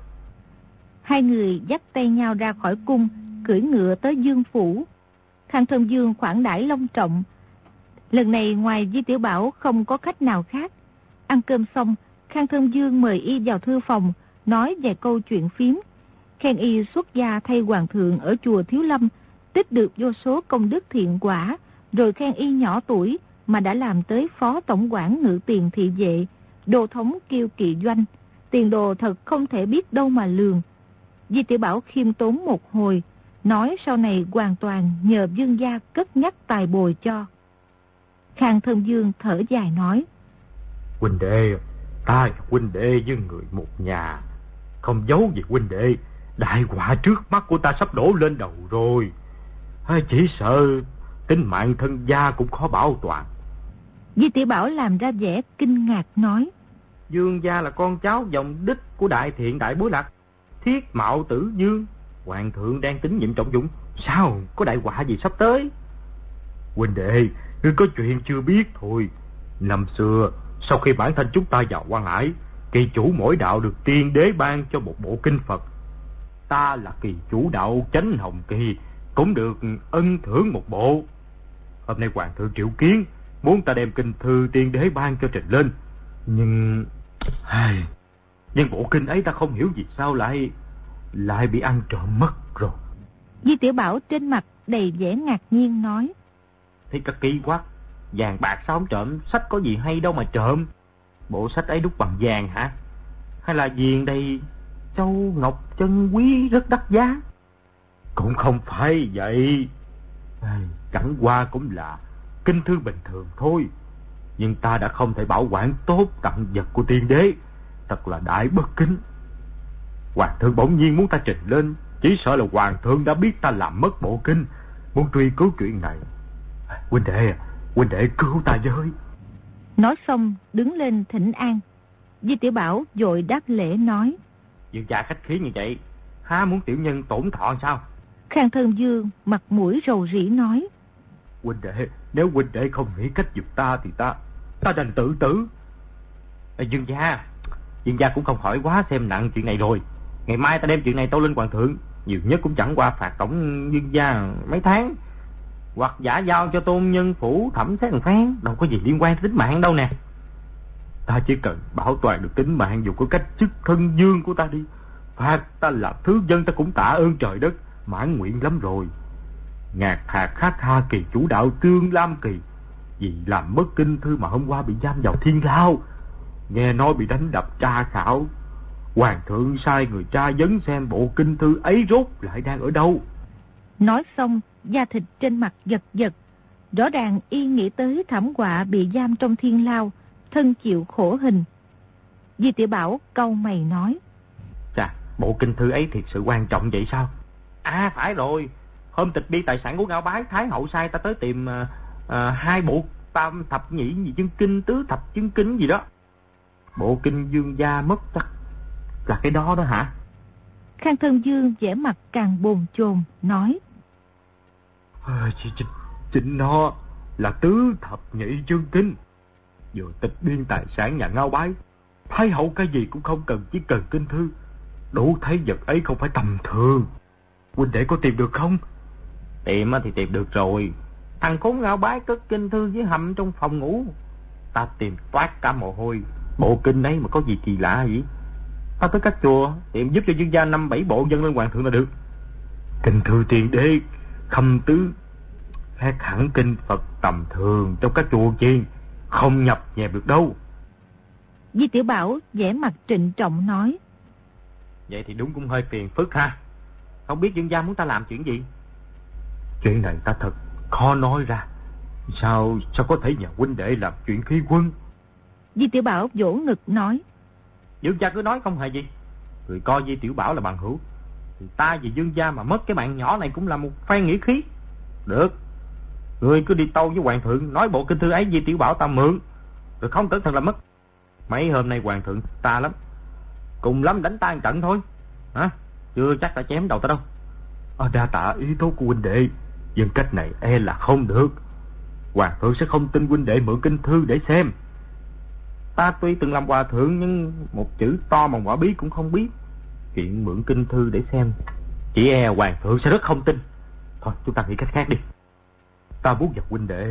Hai người dắt tay nhau ra khỏi cung, cưỡi ngựa tới Dương Phủ. Khang Thông Dương khoản đãi long trọng. Lần này ngoài Di Tiểu Bảo không có khách nào khác. Ăn cơm xong, Khang Thông Dương mời y vào thư phòng, nói vài câu chuyện phím. Khen y xuất gia thay hoàng thượng ở chùa Thiếu Lâm, tích được vô số công đức thiện quả, rồi khen y nhỏ tuổi mà đã làm tới phó tổng quản ngự tiền thị vệ, đồ thống kiêu kỵ doanh. Tiền đồ thật không thể biết đâu mà lường. Di Tiểu Bảo khiêm tốn một hồi, nói sau này hoàn toàn nhờ dương gia cất nhắc tài bồi cho. Khang Thân Dương thở dài nói. Huynh đệ, ta huynh đệ với người một nhà. Không giấu gì huynh đệ, đại quả trước mắt của ta sắp đổ lên đầu rồi. Chỉ sợ tính mạng thân gia cũng khó bảo toàn. Di Tiểu Bảo làm ra vẻ kinh ngạc nói. Dương gia là con cháu dòng đích của đại thiện đại bối lạc, thiết mạo tử dương, hoàng thượng đang tính nhiệm trọng dụng sao có đại họa gì sắp tới? Huynh đệ ngươi có chuyện chưa biết thôi. Năm xưa, sau khi bản thân chúng ta vào quan hải kỳ chủ mỗi đạo được tiên đế ban cho một bộ kinh phật. Ta là kỳ chủ đạo chánh hồng kỳ, cũng được ân thưởng một bộ. Hôm nay hoàng thượng triệu kiến muốn ta đem kinh thư tiên đế ban cho trình lên nhưng ai nhưng bộ kinh ấy ta không hiểu vì sao lại lại bị ăn trộm mất rồi. Di Tiểu Bảo trên mặt đầy vẻ ngạc nhiên nói. Thấy cả kỳ quá, vàng bạc sao không trộm, sách có gì hay đâu mà trộm. Bộ sách ấy đúc bằng vàng hả? Hay là viền đây châu ngọc chân quý rất đắt giá? Cũng không phải vậy. Chẳng qua cũng là kinh thư bình thường thôi. Nhưng ta đã không thể bảo quản tốt tặng vật của tiên đế thật là đại bất kính. Hoàng thượng bỗng nhiên muốn ta trình lên, chỉ sợ là hoàng thượng đã biết ta làm mất bộ kinh, muốn truy cứu chuyện này. Huynh đệ, huynh đệ cứu ta với. Nói xong, đứng lên thỉnh an. Di Tiểu Bảo dội đáp lễ nói. Dương gia khách khí như vậy, há muốn tiểu nhân tổn thọ sao? Khang Thân Dương mặt mũi rầu rĩ nói. Huynh đệ, nếu huynh đệ không nghĩ cách giúp ta thì ta, ta đành tự tử. Dương gia, Dương gia cũng không hỏi quá xem nặng chuyện này rồi. Ngày mai ta đem chuyện này tâu lên hoàng thượng. Nhiều nhất cũng chẳng qua phạt tổng dương gia mấy tháng. Hoặc giả giao cho tôn nhân phủ thẩm xét một phán Đâu có gì liên quan đến tính mạng đâu nè. Ta chỉ cần bảo toàn được tính mạng dù có cách chức thân dương của ta đi. Phạt ta là thứ dân ta cũng tạ ơn trời đất. Mãn nguyện lắm rồi. Ngạc hạt khát tha kỳ chủ đạo tương lam kỳ. Vì làm mất kinh thư mà hôm qua bị giam vào thiên lao. Nghe nói bị đánh đập tra khảo Hoàng thượng sai người tra vấn xem bộ kinh thư ấy rốt lại đang ở đâu. Nói xong Da thịt trên mặt giật giật. Rõ ràng y nghĩ tới thảm họa bị giam trong thiên lao Thân chịu khổ hình. Di tiểu Bảo câu mày nói Chà, bộ kinh thư ấy thiệt sự quan trọng vậy sao? À phải rồi Hôm tịch bi tài sản của Ngao Bái Thái hậu sai ta tới tìm uh, uh, hai bộ tam thập nhị gì chân kinh tứ thập chân kinh gì đó Bộ kinh dương gia mất chắc là cái đó đó hả? Khang Thân Dương vẻ mặt càng bồn chồn nói. À, chỉ, chỉ, chính nó là tứ thập nhị chương kinh. Vừa tịch biên tài sản nhà ngao bái. Thái hậu cái gì cũng không cần, chỉ cần kinh thư. Đủ thấy vật ấy không phải tầm thường. Huynh đệ có tìm được không? Tìm thì tìm được rồi. Thằng khốn ngao bái cất kinh thư dưới hầm trong phòng ngủ. Ta tìm toát cả mồ hôi. Bộ kinh ấy mà có gì kỳ lạ vậy? Ta tới các chùa tìm giúp cho dương gia năm bảy bộ dân lên hoàng thượng là được. Kinh thư tiền đế, khâm tứ, khác hẳn kinh Phật tầm thường trong các chùa chiên, không nhập nhẹp được đâu. Di Tiểu Bảo vẻ mặt trịnh trọng nói. Vậy thì đúng cũng hơi phiền phức ha. Không biết dương gia muốn ta làm chuyện gì? Chuyện này ta thật khó nói ra. Sao sao có thể nhờ huynh đệ làm chuyện khí quân? Di Tiểu Bảo vỗ ngực nói. Dương gia cứ nói không hề gì. Người coi Di Tiểu Bảo là bằng hữu. Thì ta vì Dương gia mà mất cái bạn nhỏ này cũng là một phen nghĩa khí. Được. Người cứ đi tâu với hoàng thượng nói bộ kinh thư ấy Di Tiểu Bảo ta mượn. Rồi không cẩn thận là mất. Mấy hôm nay hoàng thượng ta lắm. Cùng lắm đánh ta một trận thôi. Hả? Chưa chắc đã chém đầu ta đâu. À, đa tạ ý tốt của huynh đệ. Nhưng cách này e là không được. Hoàng thượng sẽ không tin huynh đệ mượn kinh thư để xem. Ta tuy từng làm hòa thượng nhưng một chữ to mà quả bí cũng không biết. Chuyện mượn kinh thư để xem. Chỉ e hoàng thượng sẽ rất không tin. Thôi chúng ta nghĩ cách khác đi. Ta muốn gặp huynh đệ...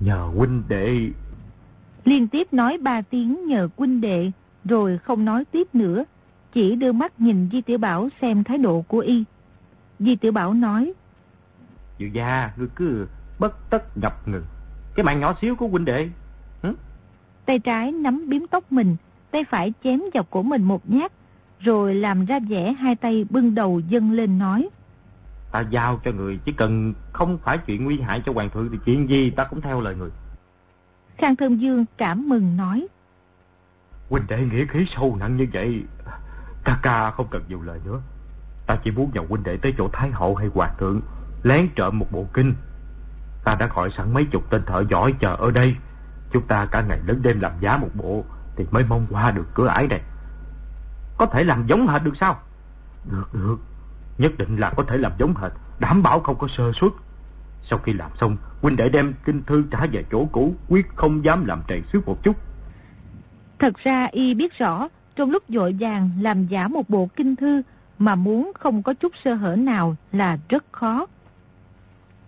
Nhờ huynh đệ... Liên tiếp nói ba tiếng nhờ huynh đệ, rồi không nói tiếp nữa. Chỉ đưa mắt nhìn Di Tiểu Bảo xem thái độ của y. Di Tiểu Bảo nói. Dự gia, ngươi cứ bất tất ngập ngừng. Cái mạng nhỏ xíu của huynh đệ. Hử? Tay trái nắm biếm tóc mình, tay phải chém vào cổ mình một nhát, rồi làm ra vẻ hai tay bưng đầu dâng lên nói. Ta giao cho người, chỉ cần không phải chuyện nguy hại cho hoàng thượng thì chuyện gì ta cũng theo lời người. Khang Thơm Dương cảm mừng nói. Huynh đệ nghĩa khí sâu nặng như vậy, ca ca không cần nhiều lời nữa. Ta chỉ muốn nhờ huynh đệ tới chỗ Thái Hậu hay Hoàng thượng, lén trộm một bộ kinh. Ta đã gọi sẵn mấy chục tên thợ giỏi chờ ở đây. Chúng ta cả ngày lớn đêm làm giá một bộ, thì mới mong qua được cửa ải này. Có thể làm giống hệt được sao? Được, được. Nhất định là có thể làm giống hệt, đảm bảo không có sơ suất. Sau khi làm xong, huynh đệ đem kinh thư trả về chỗ cũ, quyết không dám làm trầy xước một chút. Thật ra y biết rõ, trong lúc dội vàng làm giả một bộ kinh thư mà muốn không có chút sơ hở nào là rất khó.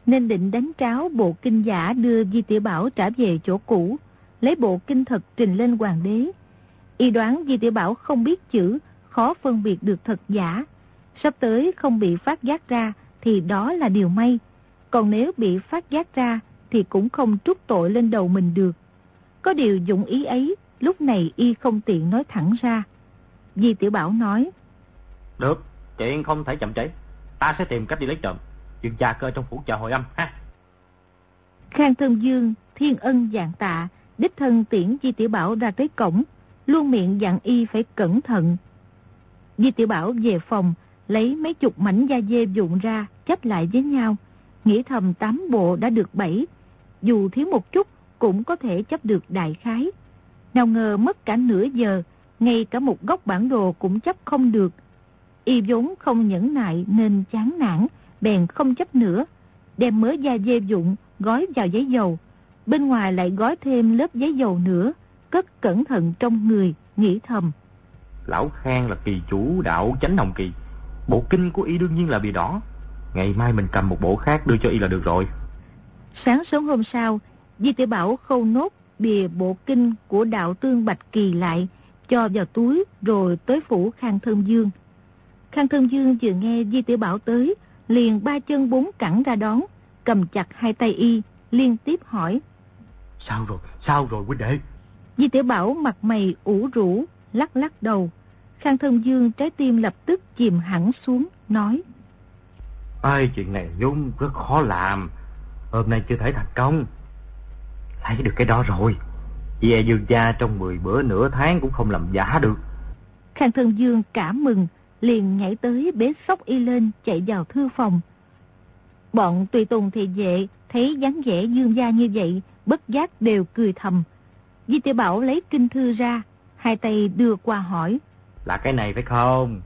Nên định đánh tráo bộ kinh giả đưa Di Tiểu Bảo trả về chỗ cũ, lấy bộ kinh thật trình lên hoàng đế. Y đoán Di Tiểu Bảo không biết chữ, khó phân biệt được thật giả. Sắp tới không bị phát giác ra thì đó là điều may. Còn nếu bị phát giác ra thì cũng không trút tội lên đầu mình được. Có điều dụng ý ấy, lúc này y không tiện nói thẳng ra. Di Tiểu Bảo nói. Được, chuyện không thể chậm trễ. Ta sẽ tìm cách đi lấy trộm dừng gia cơ trong phủ chờ hồi âm ha. Khang Thân Dương, thiên ân dạng tạ, đích thân tiễn Di Tiểu Bảo ra tới cổng, luôn miệng dặn y phải cẩn thận. Di Tiểu Bảo về phòng, lấy mấy chục mảnh da dê dụng ra, chấp lại với nhau, nghĩ thầm tám bộ đã được bảy, dù thiếu một chút cũng có thể chấp được đại khái. Nào ngờ mất cả nửa giờ, ngay cả một góc bản đồ cũng chấp không được. Y vốn không nhẫn nại nên chán nản, bèn không chấp nữa. Đem mớ da dê dụng gói vào giấy dầu. Bên ngoài lại gói thêm lớp giấy dầu nữa, cất cẩn thận trong người, nghĩ thầm. Lão Khang là kỳ chủ đạo chánh hồng kỳ. Bộ kinh của y đương nhiên là bì đỏ. Ngày mai mình cầm một bộ khác đưa cho y là được rồi. Sáng sớm hôm sau, Di Tiểu Bảo khâu nốt bìa bộ kinh của đạo tương Bạch Kỳ lại, cho vào túi rồi tới phủ Khang Thơm Dương. Khang Thơm Dương vừa nghe Di Tiểu Bảo tới, liền ba chân bốn cẳng ra đón, cầm chặt hai tay y, liên tiếp hỏi. Sao rồi, sao rồi huynh đệ? Di Tiểu Bảo mặt mày ủ rũ, lắc lắc đầu. Khang Thơm Dương trái tim lập tức chìm hẳn xuống, nói. Ai chuyện này nhung rất khó làm. Hôm nay chưa thể thành công. Lấy được cái đó rồi. Về dương gia trong 10 bữa nửa tháng cũng không làm giả được. Khang Thân Dương cảm mừng, liền nhảy tới bế sóc y lên chạy vào thư phòng. Bọn tùy tùng thì vệ thấy dáng vẻ dương gia như vậy, bất giác đều cười thầm. Di tiểu Bảo lấy kinh thư ra, hai tay đưa qua hỏi. Là cái này phải không?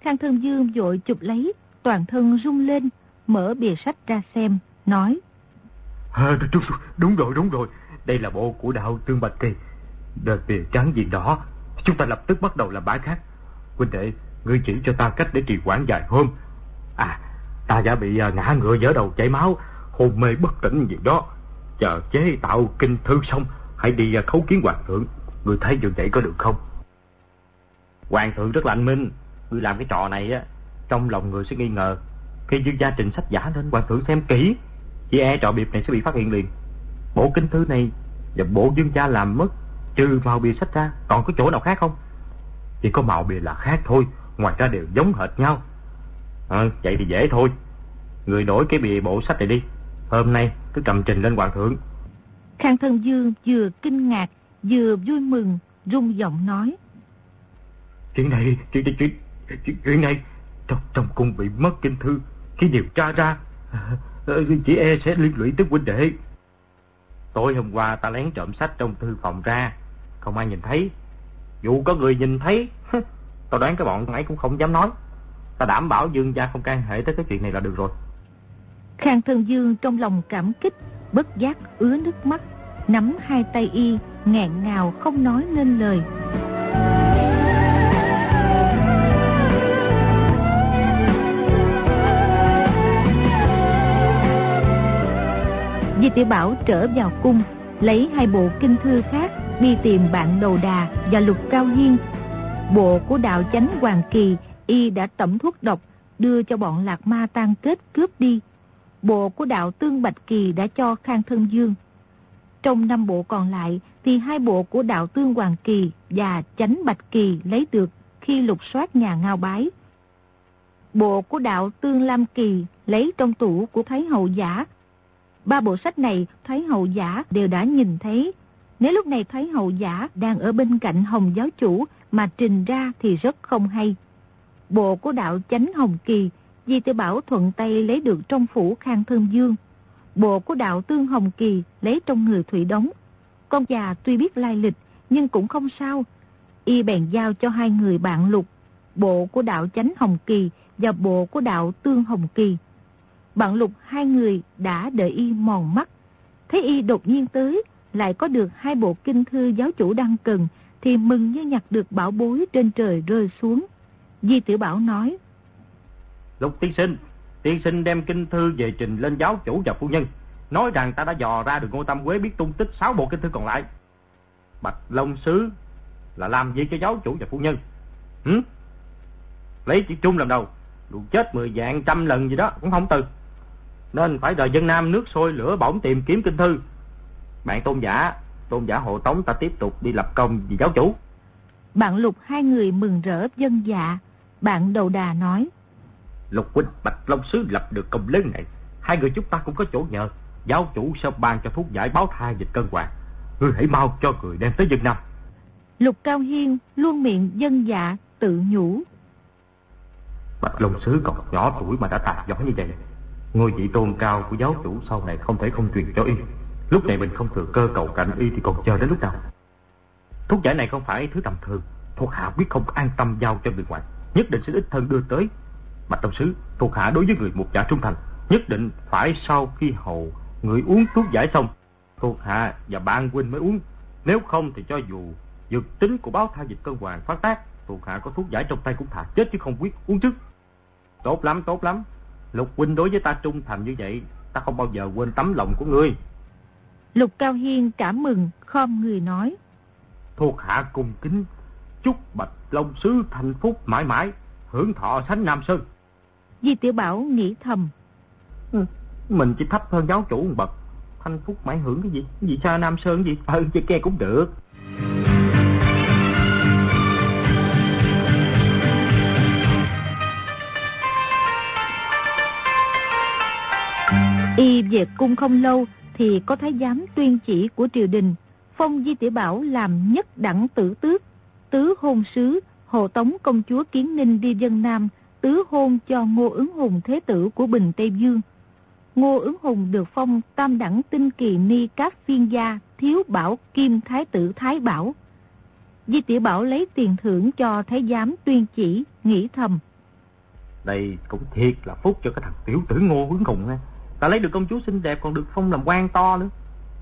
Khang Thân Dương vội chụp lấy, toàn thân rung lên, mở bìa sách ra xem, nói. À, đúng, đúng rồi, đúng rồi. Đây là bộ của đạo Tương Bạch Kỳ. Đợt bìa trắng diện đỏ, Chúng ta lập tức bắt đầu làm bãi khác. Huynh đệ, ngươi chỉ cho ta cách để trì quản vài hôm. À, ta đã bị à, ngã ngựa dở đầu chảy máu, hôn mê bất tỉnh gì đó. Chờ chế tạo kinh thư xong, hãy đi à, khấu kiến hoàng thượng. Ngươi thấy như vậy có được không? Hoàng thượng rất là anh minh. Ngươi làm cái trò này á, trong lòng người sẽ nghi ngờ. Khi dương gia trình sách giả lên, hoàng thượng xem kỹ. Chỉ e trò biệp này sẽ bị phát hiện liền. Bộ kinh thư này và bộ dương gia làm mất, trừ màu bìa sách ra, còn có chỗ nào khác không? Chỉ có màu bìa là khác thôi, ngoài ra đều giống hệt nhau. À, vậy thì dễ thôi. Người đổi cái bìa bộ sách này đi. Hôm nay cứ cầm trình lên hoàng thượng. Khang Thân Dương vừa kinh ngạc, vừa vui mừng, rung giọng nói. Chuyện này, chuyện, chuyện, chuyện, chuyện này, trong, trong cung bị mất kinh thư, khi điều tra ra, chỉ e sẽ liên lụy tới huynh đệ. Tối hôm qua ta lén trộm sách trong thư phòng ra, không ai nhìn thấy. Dù có người nhìn thấy, tao đoán cái bọn ấy cũng không dám nói. Ta đảm bảo Dương gia không can hệ tới cái chuyện này là được rồi. Khang Thân Dương trong lòng cảm kích, bất giác ứa nước mắt, nắm hai tay y, nghẹn ngào không nói nên lời. Di Tiểu Bảo trở vào cung, lấy hai bộ kinh thư khác đi tìm bạn Đầu Đà và Lục Cao Hiên. Bộ của đạo chánh Hoàng Kỳ, y đã tẩm thuốc độc, đưa cho bọn lạc ma tan kết cướp đi. Bộ của đạo Tương Bạch Kỳ đã cho Khang Thân Dương. Trong năm bộ còn lại, thì hai bộ của đạo Tương Hoàng Kỳ và chánh Bạch Kỳ lấy được khi lục soát nhà ngao bái. Bộ của đạo Tương Lam Kỳ lấy trong tủ của Thái Hậu Giả. Ba bộ sách này Thái Hậu Giả đều đã nhìn thấy. Nếu lúc này Thái Hậu Giả đang ở bên cạnh Hồng Giáo Chủ mà trình ra thì rất không hay. Bộ của đạo chánh Hồng Kỳ, Di Tử Bảo thuận tay lấy được trong phủ Khang Thân Dương. Bộ của đạo Tương Hồng Kỳ lấy trong người Thủy Đống. Con già tuy biết lai lịch, nhưng cũng không sao. Y bèn giao cho hai người bạn lục, bộ của đạo chánh Hồng Kỳ và bộ của đạo Tương Hồng Kỳ. Bạn lục hai người đã đợi y mòn mắt. Thấy y đột nhiên tới, lại có được hai bộ kinh thư giáo chủ đang cần, thì mừng như nhặt được bảo bối trên trời rơi xuống. Di tiểu Bảo nói. Lục tiên sinh, tiên sinh đem kinh thư về trình lên giáo chủ và phu nhân. Nói rằng ta đã dò ra được Ngô Tâm Quế biết tung tích sáu bộ kinh thư còn lại. Bạch Long Sứ là làm gì cho giáo chủ và phu nhân? Hử? Lấy chữ trung làm đầu, đủ chết mười dạng trăm lần gì đó cũng không từ. Nên phải đợi dân Nam nước sôi lửa bỏng tìm kiếm kinh thư. Bạn tôn giả, tôn giả hộ tống ta tiếp tục đi lập công vì giáo chủ. Bạn Lục hai người mừng rỡ dân dạ. Bạn đầu đà nói. Lục huynh Bạch Long Sứ lập được công lớn này. Hai người chúng ta cũng có chỗ nhờ. Giáo chủ sẽ ban cho thuốc giải báo thai dịch cân hoàng. Ngươi hãy mau cho người đem tới dân Nam. Lục Cao Hiên luôn miệng dân dạ tự nhủ. Bạch Long Sứ còn nhỏ tuổi mà đã tài giỏi như vậy. Ngôi vị tôn cao của giáo chủ sau này không thể không truyền cho y. Lúc này mình không thừa cơ cầu cạnh y thì còn chờ đến lúc nào. Thuốc giải này không phải thứ tầm thường. Thuộc hạ biết không an tâm giao cho người ngoài. Nhất định sẽ đích thân đưa tới. Bạch Tông Sứ, thuộc hạ đối với người một giả trung thành. Nhất định phải sau khi hầu người uống thuốc giải xong. Thuộc hạ và ban huynh mới uống. Nếu không thì cho dù dược tính của báo thai dịch cân hoàng phát tác. Thuộc hạ có thuốc giải trong tay cũng thà chết chứ không quyết uống trước. Tốt lắm, tốt lắm. Lục huynh đối với ta trung thành như vậy, ta không bao giờ quên tấm lòng của ngươi. Lục Cao Hiên cảm mừng, khom người nói. Thuộc hạ cùng kính, chúc Bạch Long Sứ thành phúc mãi mãi, hưởng thọ sánh Nam Sơn. Di Tiểu Bảo nghĩ thầm. Ừ, mình chỉ thấp hơn giáo chủ một bậc. Thanh phúc mãi hưởng cái gì? Gì xa Nam Sơn gì? Ừ, chơi ke cũng được. Y về cung không lâu thì có thái giám tuyên chỉ của triều đình, phong Di Tiểu Bảo làm nhất đẳng tử tước, tứ hôn sứ, hộ tống công chúa Kiến Ninh đi dân Nam, tứ hôn cho Ngô ứng hùng thế tử của Bình Tây Dương. Ngô ứng hùng được phong tam đẳng tinh kỳ ni các phiên gia, thiếu bảo kim thái tử Thái Bảo. Di Tiểu Bảo lấy tiền thưởng cho thái giám tuyên chỉ, nghĩ thầm. Đây cũng thiệt là phúc cho cái thằng tiểu tử Ngô ứng hùng ha. Ta lấy được công chúa xinh đẹp còn được phong làm quan to nữa.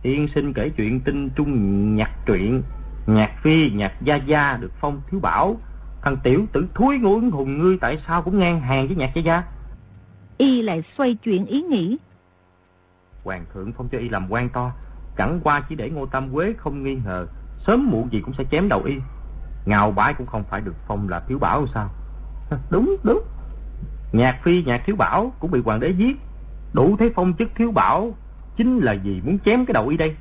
Tiên sinh kể chuyện tinh trung nhạc truyện, Nhạc phi, nhạc gia gia được phong thiếu bảo. Thằng tiểu tử thúi ngũ hùng ngươi tại sao cũng ngang hàng với nhạc gia gia? Y lại xoay chuyển ý nghĩ. Hoàng thượng phong cho y làm quan to, chẳng qua chỉ để Ngô Tam Quế không nghi ngờ, sớm muộn gì cũng sẽ chém đầu y. Ngào bái cũng không phải được phong là thiếu bảo sao? đúng, đúng. Nhạc phi, nhạc thiếu bảo cũng bị hoàng đế giết. Đủ thấy phong chức thiếu bảo chính là gì muốn chém cái đầu y đây.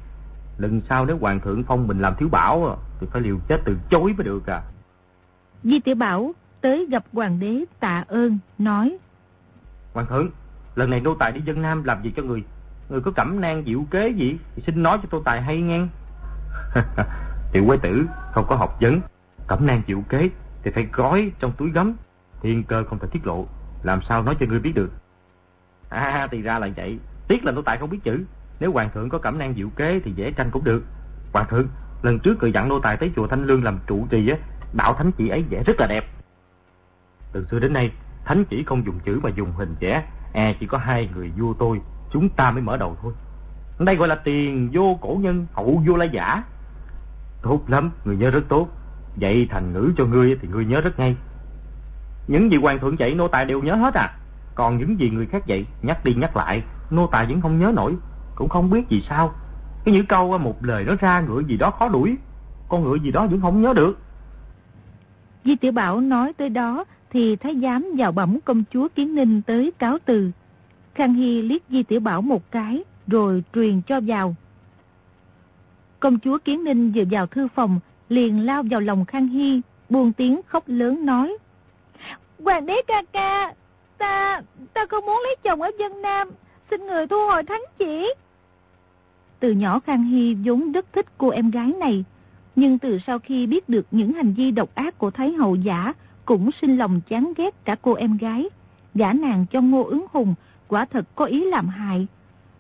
Lần sau nếu hoàng thượng phong mình làm thiếu bảo thì phải liều chết từ chối mới được à. Di tiểu Bảo tới gặp hoàng đế tạ ơn, nói. Hoàng thượng, lần này nô tài đi dân Nam làm gì cho người? Người có cẩm nang diệu kế gì thì xin nói cho tôi tài hay nghe. Tiểu quế tử không có học vấn, cẩm nang diệu kế thì phải gói trong túi gấm, thiên cơ không thể tiết lộ, làm sao nói cho ngươi biết được. À thì ra là vậy, tiếc là nô tài không biết chữ, nếu hoàng thượng có cẩm nang diệu kế thì dễ tranh cũng được. Hoàng thượng, lần trước cười dặn nô tài tới chùa Thanh Lương làm trụ trì á, đạo thánh chỉ ấy vẽ rất là đẹp. Từ xưa đến nay, thánh chỉ không dùng chữ mà dùng hình vẽ, e à, chỉ có hai người vua tôi, chúng ta mới mở đầu thôi. Đây gọi là tiền vô cổ nhân, hậu vô la giả. Tốt lắm, người nhớ rất tốt. Vậy thành ngữ cho ngươi thì ngươi nhớ rất ngay. Những gì hoàng thượng dạy nô tài đều nhớ hết à. Còn những gì người khác dạy, nhắc đi nhắc lại, nô tài vẫn không nhớ nổi, cũng không biết gì sao. Cái những câu một lời nó ra ngựa gì đó khó đuổi, con ngựa gì đó vẫn không nhớ được. Di Tiểu Bảo nói tới đó thì thái giám vào bẩm công chúa Kiến Ninh tới cáo từ. Khang Hy liếc Di Tiểu Bảo một cái rồi truyền cho vào. Công chúa Kiến Ninh vừa vào thư phòng liền lao vào lòng Khang Hy buông tiếng khóc lớn nói. Hoàng đế ca ca, ta, ta không muốn lấy chồng ở dân Nam, xin người thu hồi thánh chỉ. Từ nhỏ Khang Hy vốn rất thích cô em gái này, nhưng từ sau khi biết được những hành vi độc ác của Thái Hậu giả, cũng sinh lòng chán ghét cả cô em gái. Gả nàng cho ngô ứng hùng, quả thật có ý làm hại.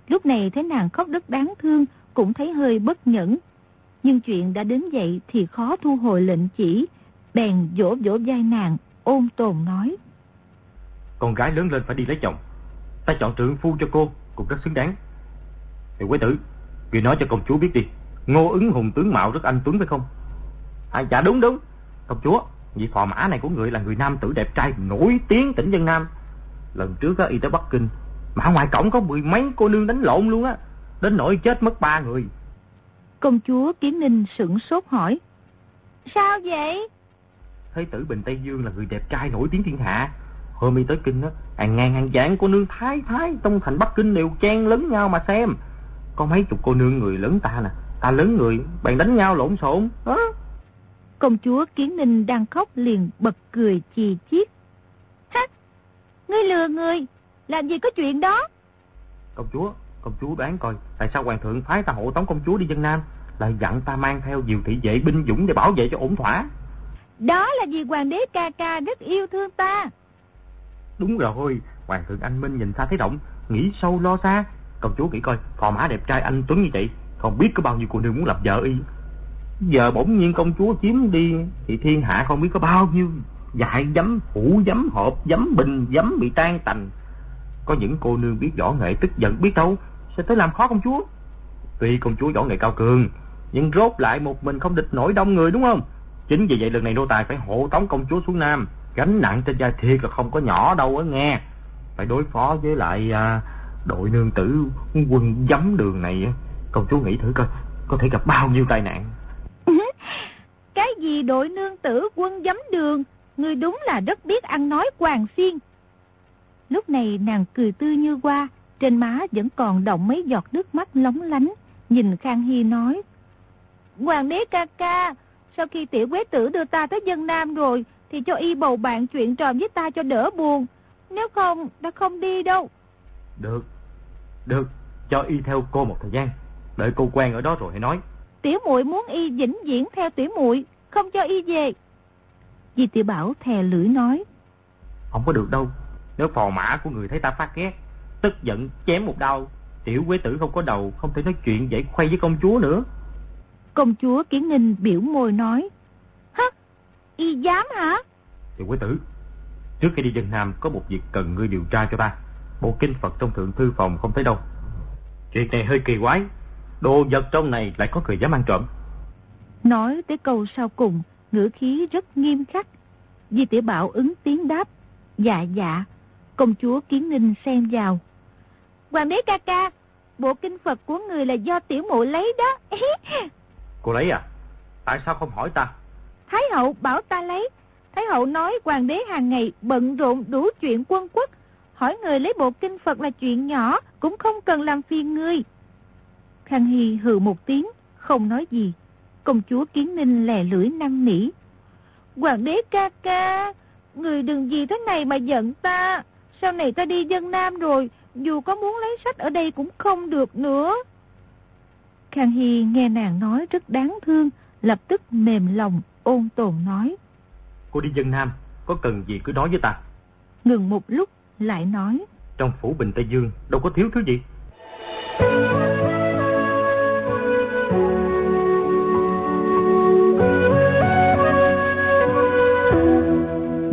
Lúc này thấy nàng khóc rất đáng thương, cũng thấy hơi bất nhẫn. Nhưng chuyện đã đến vậy thì khó thu hồi lệnh chỉ, bèn vỗ vỗ vai nàng, ôn tồn nói. Con gái lớn lên phải đi lấy chồng. Ta chọn trượng phu cho cô, cũng rất xứng đáng. Thì quế tử, người nói cho công chúa biết đi. Ngô ứng hùng tướng mạo rất anh tuấn phải không? À dạ đúng đúng. Công chúa, vị phò mã này của người là người nam tử đẹp trai nổi tiếng tỉnh dân Nam. Lần trước á, y tới Bắc Kinh, mà ngoài cổng có mười mấy cô nương đánh lộn luôn á. Đến nỗi chết mất ba người. Công chúa Kiến Ninh sửng sốt hỏi. Sao vậy? Thế tử Bình Tây Dương là người đẹp trai nổi tiếng thiên hạ. Hôm y tới Kinh á, hàng ngàn hàng vạn cô nương thái thái trong thành Bắc Kinh đều chen lấn nhau mà xem. Có mấy chục cô nương người lớn ta nè, ta lớn người, bạn đánh nhau lộn xộn. Đó. Công chúa Kiến Ninh đang khóc liền bật cười chì chiết. Ha! Ngươi lừa người, làm gì có chuyện đó? Công chúa, công chúa đoán coi, tại sao hoàng thượng phái ta hộ tống công chúa đi dân Nam, lại dặn ta mang theo nhiều thị vệ binh dũng để bảo vệ cho ổn thỏa. Đó là vì hoàng đế ca ca rất yêu thương ta. Đúng rồi, hoàng thượng anh Minh nhìn xa thấy rộng, nghĩ sâu lo xa. Công chúa nghĩ coi, phò mã đẹp trai anh Tuấn như vậy, không biết có bao nhiêu cô nương muốn lập vợ y. Giờ bỗng nhiên công chúa chiếm đi Thì thiên hạ không biết có bao nhiêu Dại dấm, hủ dấm, hộp dấm, bình dấm bị tan tành Có những cô nương biết võ nghệ tức giận biết đâu Sẽ tới làm khó công chúa Tuy công chúa võ nghệ cao cường Nhưng rốt lại một mình không địch nổi đông người đúng không Chính vì vậy lần này nô tài phải hộ tống công chúa xuống Nam Gánh nặng trên vai thiệt là không có nhỏ đâu á nghe Phải đối phó với lại à, đội nương tử quân giấm đường này Công chúa nghĩ thử coi Có thể gặp bao nhiêu tai nạn cái gì đội nương tử quân giấm đường, người đúng là rất biết ăn nói hoàng xiên. Lúc này nàng cười tươi như hoa, trên má vẫn còn động mấy giọt nước mắt lóng lánh, nhìn Khang Hy nói. Hoàng đế ca ca, sau khi tiểu quế tử đưa ta tới dân Nam rồi, thì cho y bầu bạn chuyện trò với ta cho đỡ buồn. Nếu không, ta không đi đâu. Được, được, cho y theo cô một thời gian. Đợi cô quen ở đó rồi hãy nói. Tiểu muội muốn y vĩnh viễn theo tiểu muội, không cho y về. Di tiểu Bảo thè lưỡi nói. Không có được đâu, nếu phò mã của người thấy ta phát ghét, tức giận chém một đau, tiểu quế tử không có đầu, không thể nói chuyện dễ khuây với công chúa nữa. Công chúa Kiến Ninh biểu môi nói. Y dám hả? Tiểu quế tử, trước khi đi dân Nam có một việc cần ngươi điều tra cho ta. Bộ kinh Phật trong thượng thư phòng không thấy đâu. Chuyện này hơi kỳ quái, Đồ vật trong này lại có người dám ăn trộm. Nói tới câu sau cùng, ngữ khí rất nghiêm khắc. Di tiểu Bảo ứng tiếng đáp. Dạ dạ. Công chúa Kiến Ninh xen vào. Hoàng đế ca ca, bộ kinh Phật của người là do tiểu mụ lấy đó. Cô lấy à? Tại sao không hỏi ta? Thái hậu bảo ta lấy. Thái hậu nói hoàng đế hàng ngày bận rộn đủ chuyện quân quốc. Hỏi người lấy bộ kinh Phật là chuyện nhỏ, cũng không cần làm phiền người. Khang Hy hừ một tiếng, không nói gì. Công chúa Kiến Ninh lè lưỡi năn nỉ. Hoàng đế ca ca, người đừng gì thế này mà giận ta. Sau này ta đi dân Nam rồi, dù có muốn lấy sách ở đây cũng không được nữa. Khang Hy nghe nàng nói rất đáng thương, lập tức mềm lòng, ôn tồn nói. Cô đi dân Nam, có cần gì cứ nói với ta. Ngừng một lúc, lại nói. Trong phủ Bình Tây Dương, đâu có thiếu thứ gì.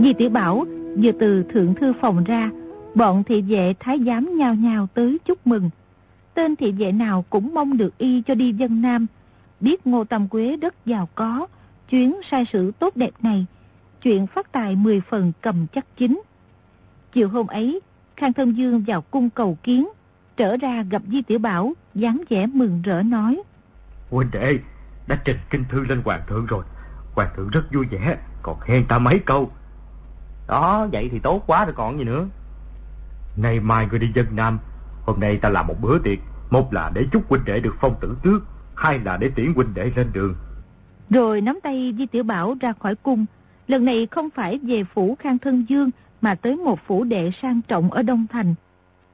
Di Tiểu Bảo vừa từ thượng thư phòng ra, bọn thị vệ thái giám nhào nhào tới chúc mừng. Tên thị vệ nào cũng mong được y cho đi dân Nam, biết Ngô Tâm Quế đất giàu có, chuyến sai sự tốt đẹp này, chuyện phát tài 10 phần cầm chắc chính. Chiều hôm ấy, Khang Thân Dương vào cung cầu kiến, trở ra gặp Di Tiểu Bảo, dáng vẻ mừng rỡ nói. Huynh đệ, đã trình kinh thư lên hoàng thượng rồi. Hoàng thượng rất vui vẻ, còn khen ta mấy câu. Đó, vậy thì tốt quá rồi còn gì nữa. Ngày mai người đi dân Nam, hôm nay ta làm một bữa tiệc. Một là để chúc huynh đệ được phong tử tước, hai là để tiễn huynh đệ lên đường. Rồi nắm tay Di Tiểu Bảo ra khỏi cung. Lần này không phải về phủ Khang Thân Dương, mà tới một phủ đệ sang trọng ở Đông Thành.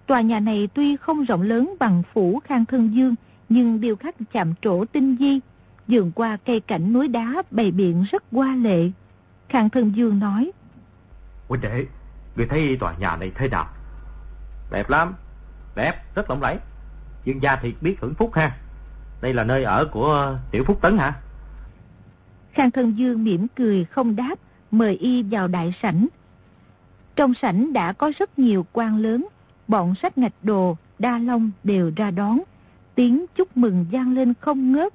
Tòa nhà này tuy không rộng lớn bằng phủ Khang Thân Dương, nhưng điều khắc chạm trổ tinh di, dường qua cây cảnh núi đá bày biện rất hoa lệ. Khang Thân Dương nói, Huynh đệ, người thấy tòa nhà này thế nào? Đẹp lắm, đẹp, rất lộng lẫy. Dương gia thiệt biết hưởng phúc ha. Đây là nơi ở của Tiểu Phúc Tấn hả? Khang Thân Dương mỉm cười không đáp, mời y vào đại sảnh. Trong sảnh đã có rất nhiều quan lớn, bọn sách ngạch đồ, đa long đều ra đón. Tiếng chúc mừng gian lên không ngớt.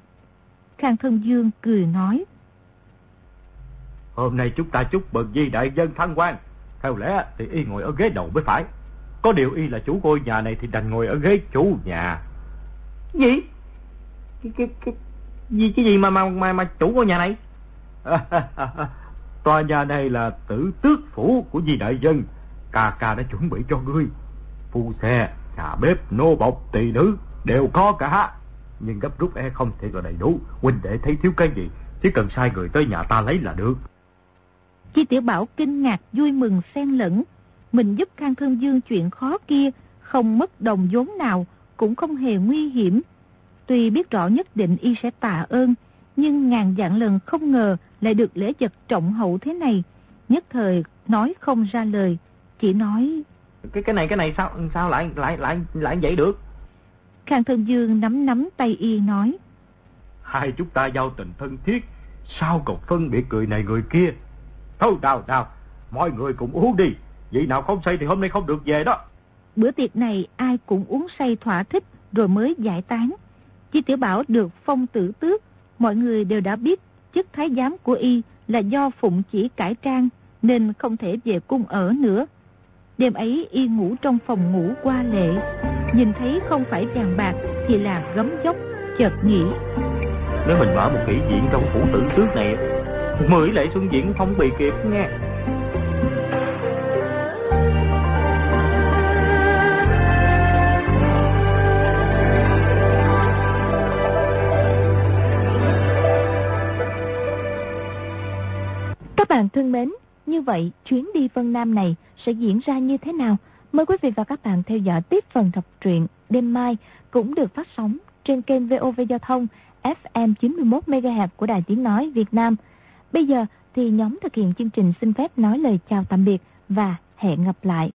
Khang Thân Dương cười nói. Hôm nay chúng ta chúc mừng di đại dân thăng quan. Theo lẽ thì y ngồi ở ghế đầu mới phải. Có điều y là chủ ngôi nhà này thì đành ngồi ở ghế chủ nhà. Gì? Cái, cái, cái, gì cái gì mà mà mà, mà chủ ngôi nhà này? Tòa nhà này là tử tước phủ của di đại dân. Ca ca đã chuẩn bị cho ngươi. Phu xe, nhà bếp, nô bọc, tỳ nữ đều có cả. Nhưng gấp rút e không thể là đầy đủ. Huynh để thấy thiếu cái gì, chỉ cần sai người tới nhà ta lấy là được. Chi Tiểu Bảo kinh ngạc vui mừng xen lẫn. Mình giúp Khang Thương Dương chuyện khó kia, không mất đồng vốn nào, cũng không hề nguy hiểm. Tuy biết rõ nhất định y sẽ tạ ơn, nhưng ngàn dạng lần không ngờ lại được lễ vật trọng hậu thế này. Nhất thời nói không ra lời, chỉ nói... Cái cái này cái này sao sao lại lại lại lại vậy được? Khang Thân Dương nắm nắm tay y nói. Hai chúng ta giao tình thân thiết, sao còn phân biệt người này người kia? Thôi nào nào, mọi người cùng uống đi, vị nào không say thì hôm nay không được về đó. Bữa tiệc này ai cũng uống say thỏa thích rồi mới giải tán. Chi Tiểu Bảo được phong tử tước, mọi người đều đã biết chức thái giám của y là do phụng chỉ cải trang nên không thể về cung ở nữa. Đêm ấy y ngủ trong phòng ngủ qua lệ, nhìn thấy không phải vàng bạc thì là gấm dốc, chợt nghĩ. Nếu mình mở một kỷ diện trong phủ tử trước này, mười lệ xuân diễn không bị kịp nghe. Bạn thân mến, như vậy chuyến đi Vân Nam này sẽ diễn ra như thế nào? Mời quý vị và các bạn theo dõi tiếp phần đọc truyện đêm mai cũng được phát sóng trên kênh VOV Giao thông FM 91MHz của Đài Tiếng Nói Việt Nam. Bây giờ thì nhóm thực hiện chương trình xin phép nói lời chào tạm biệt và hẹn gặp lại.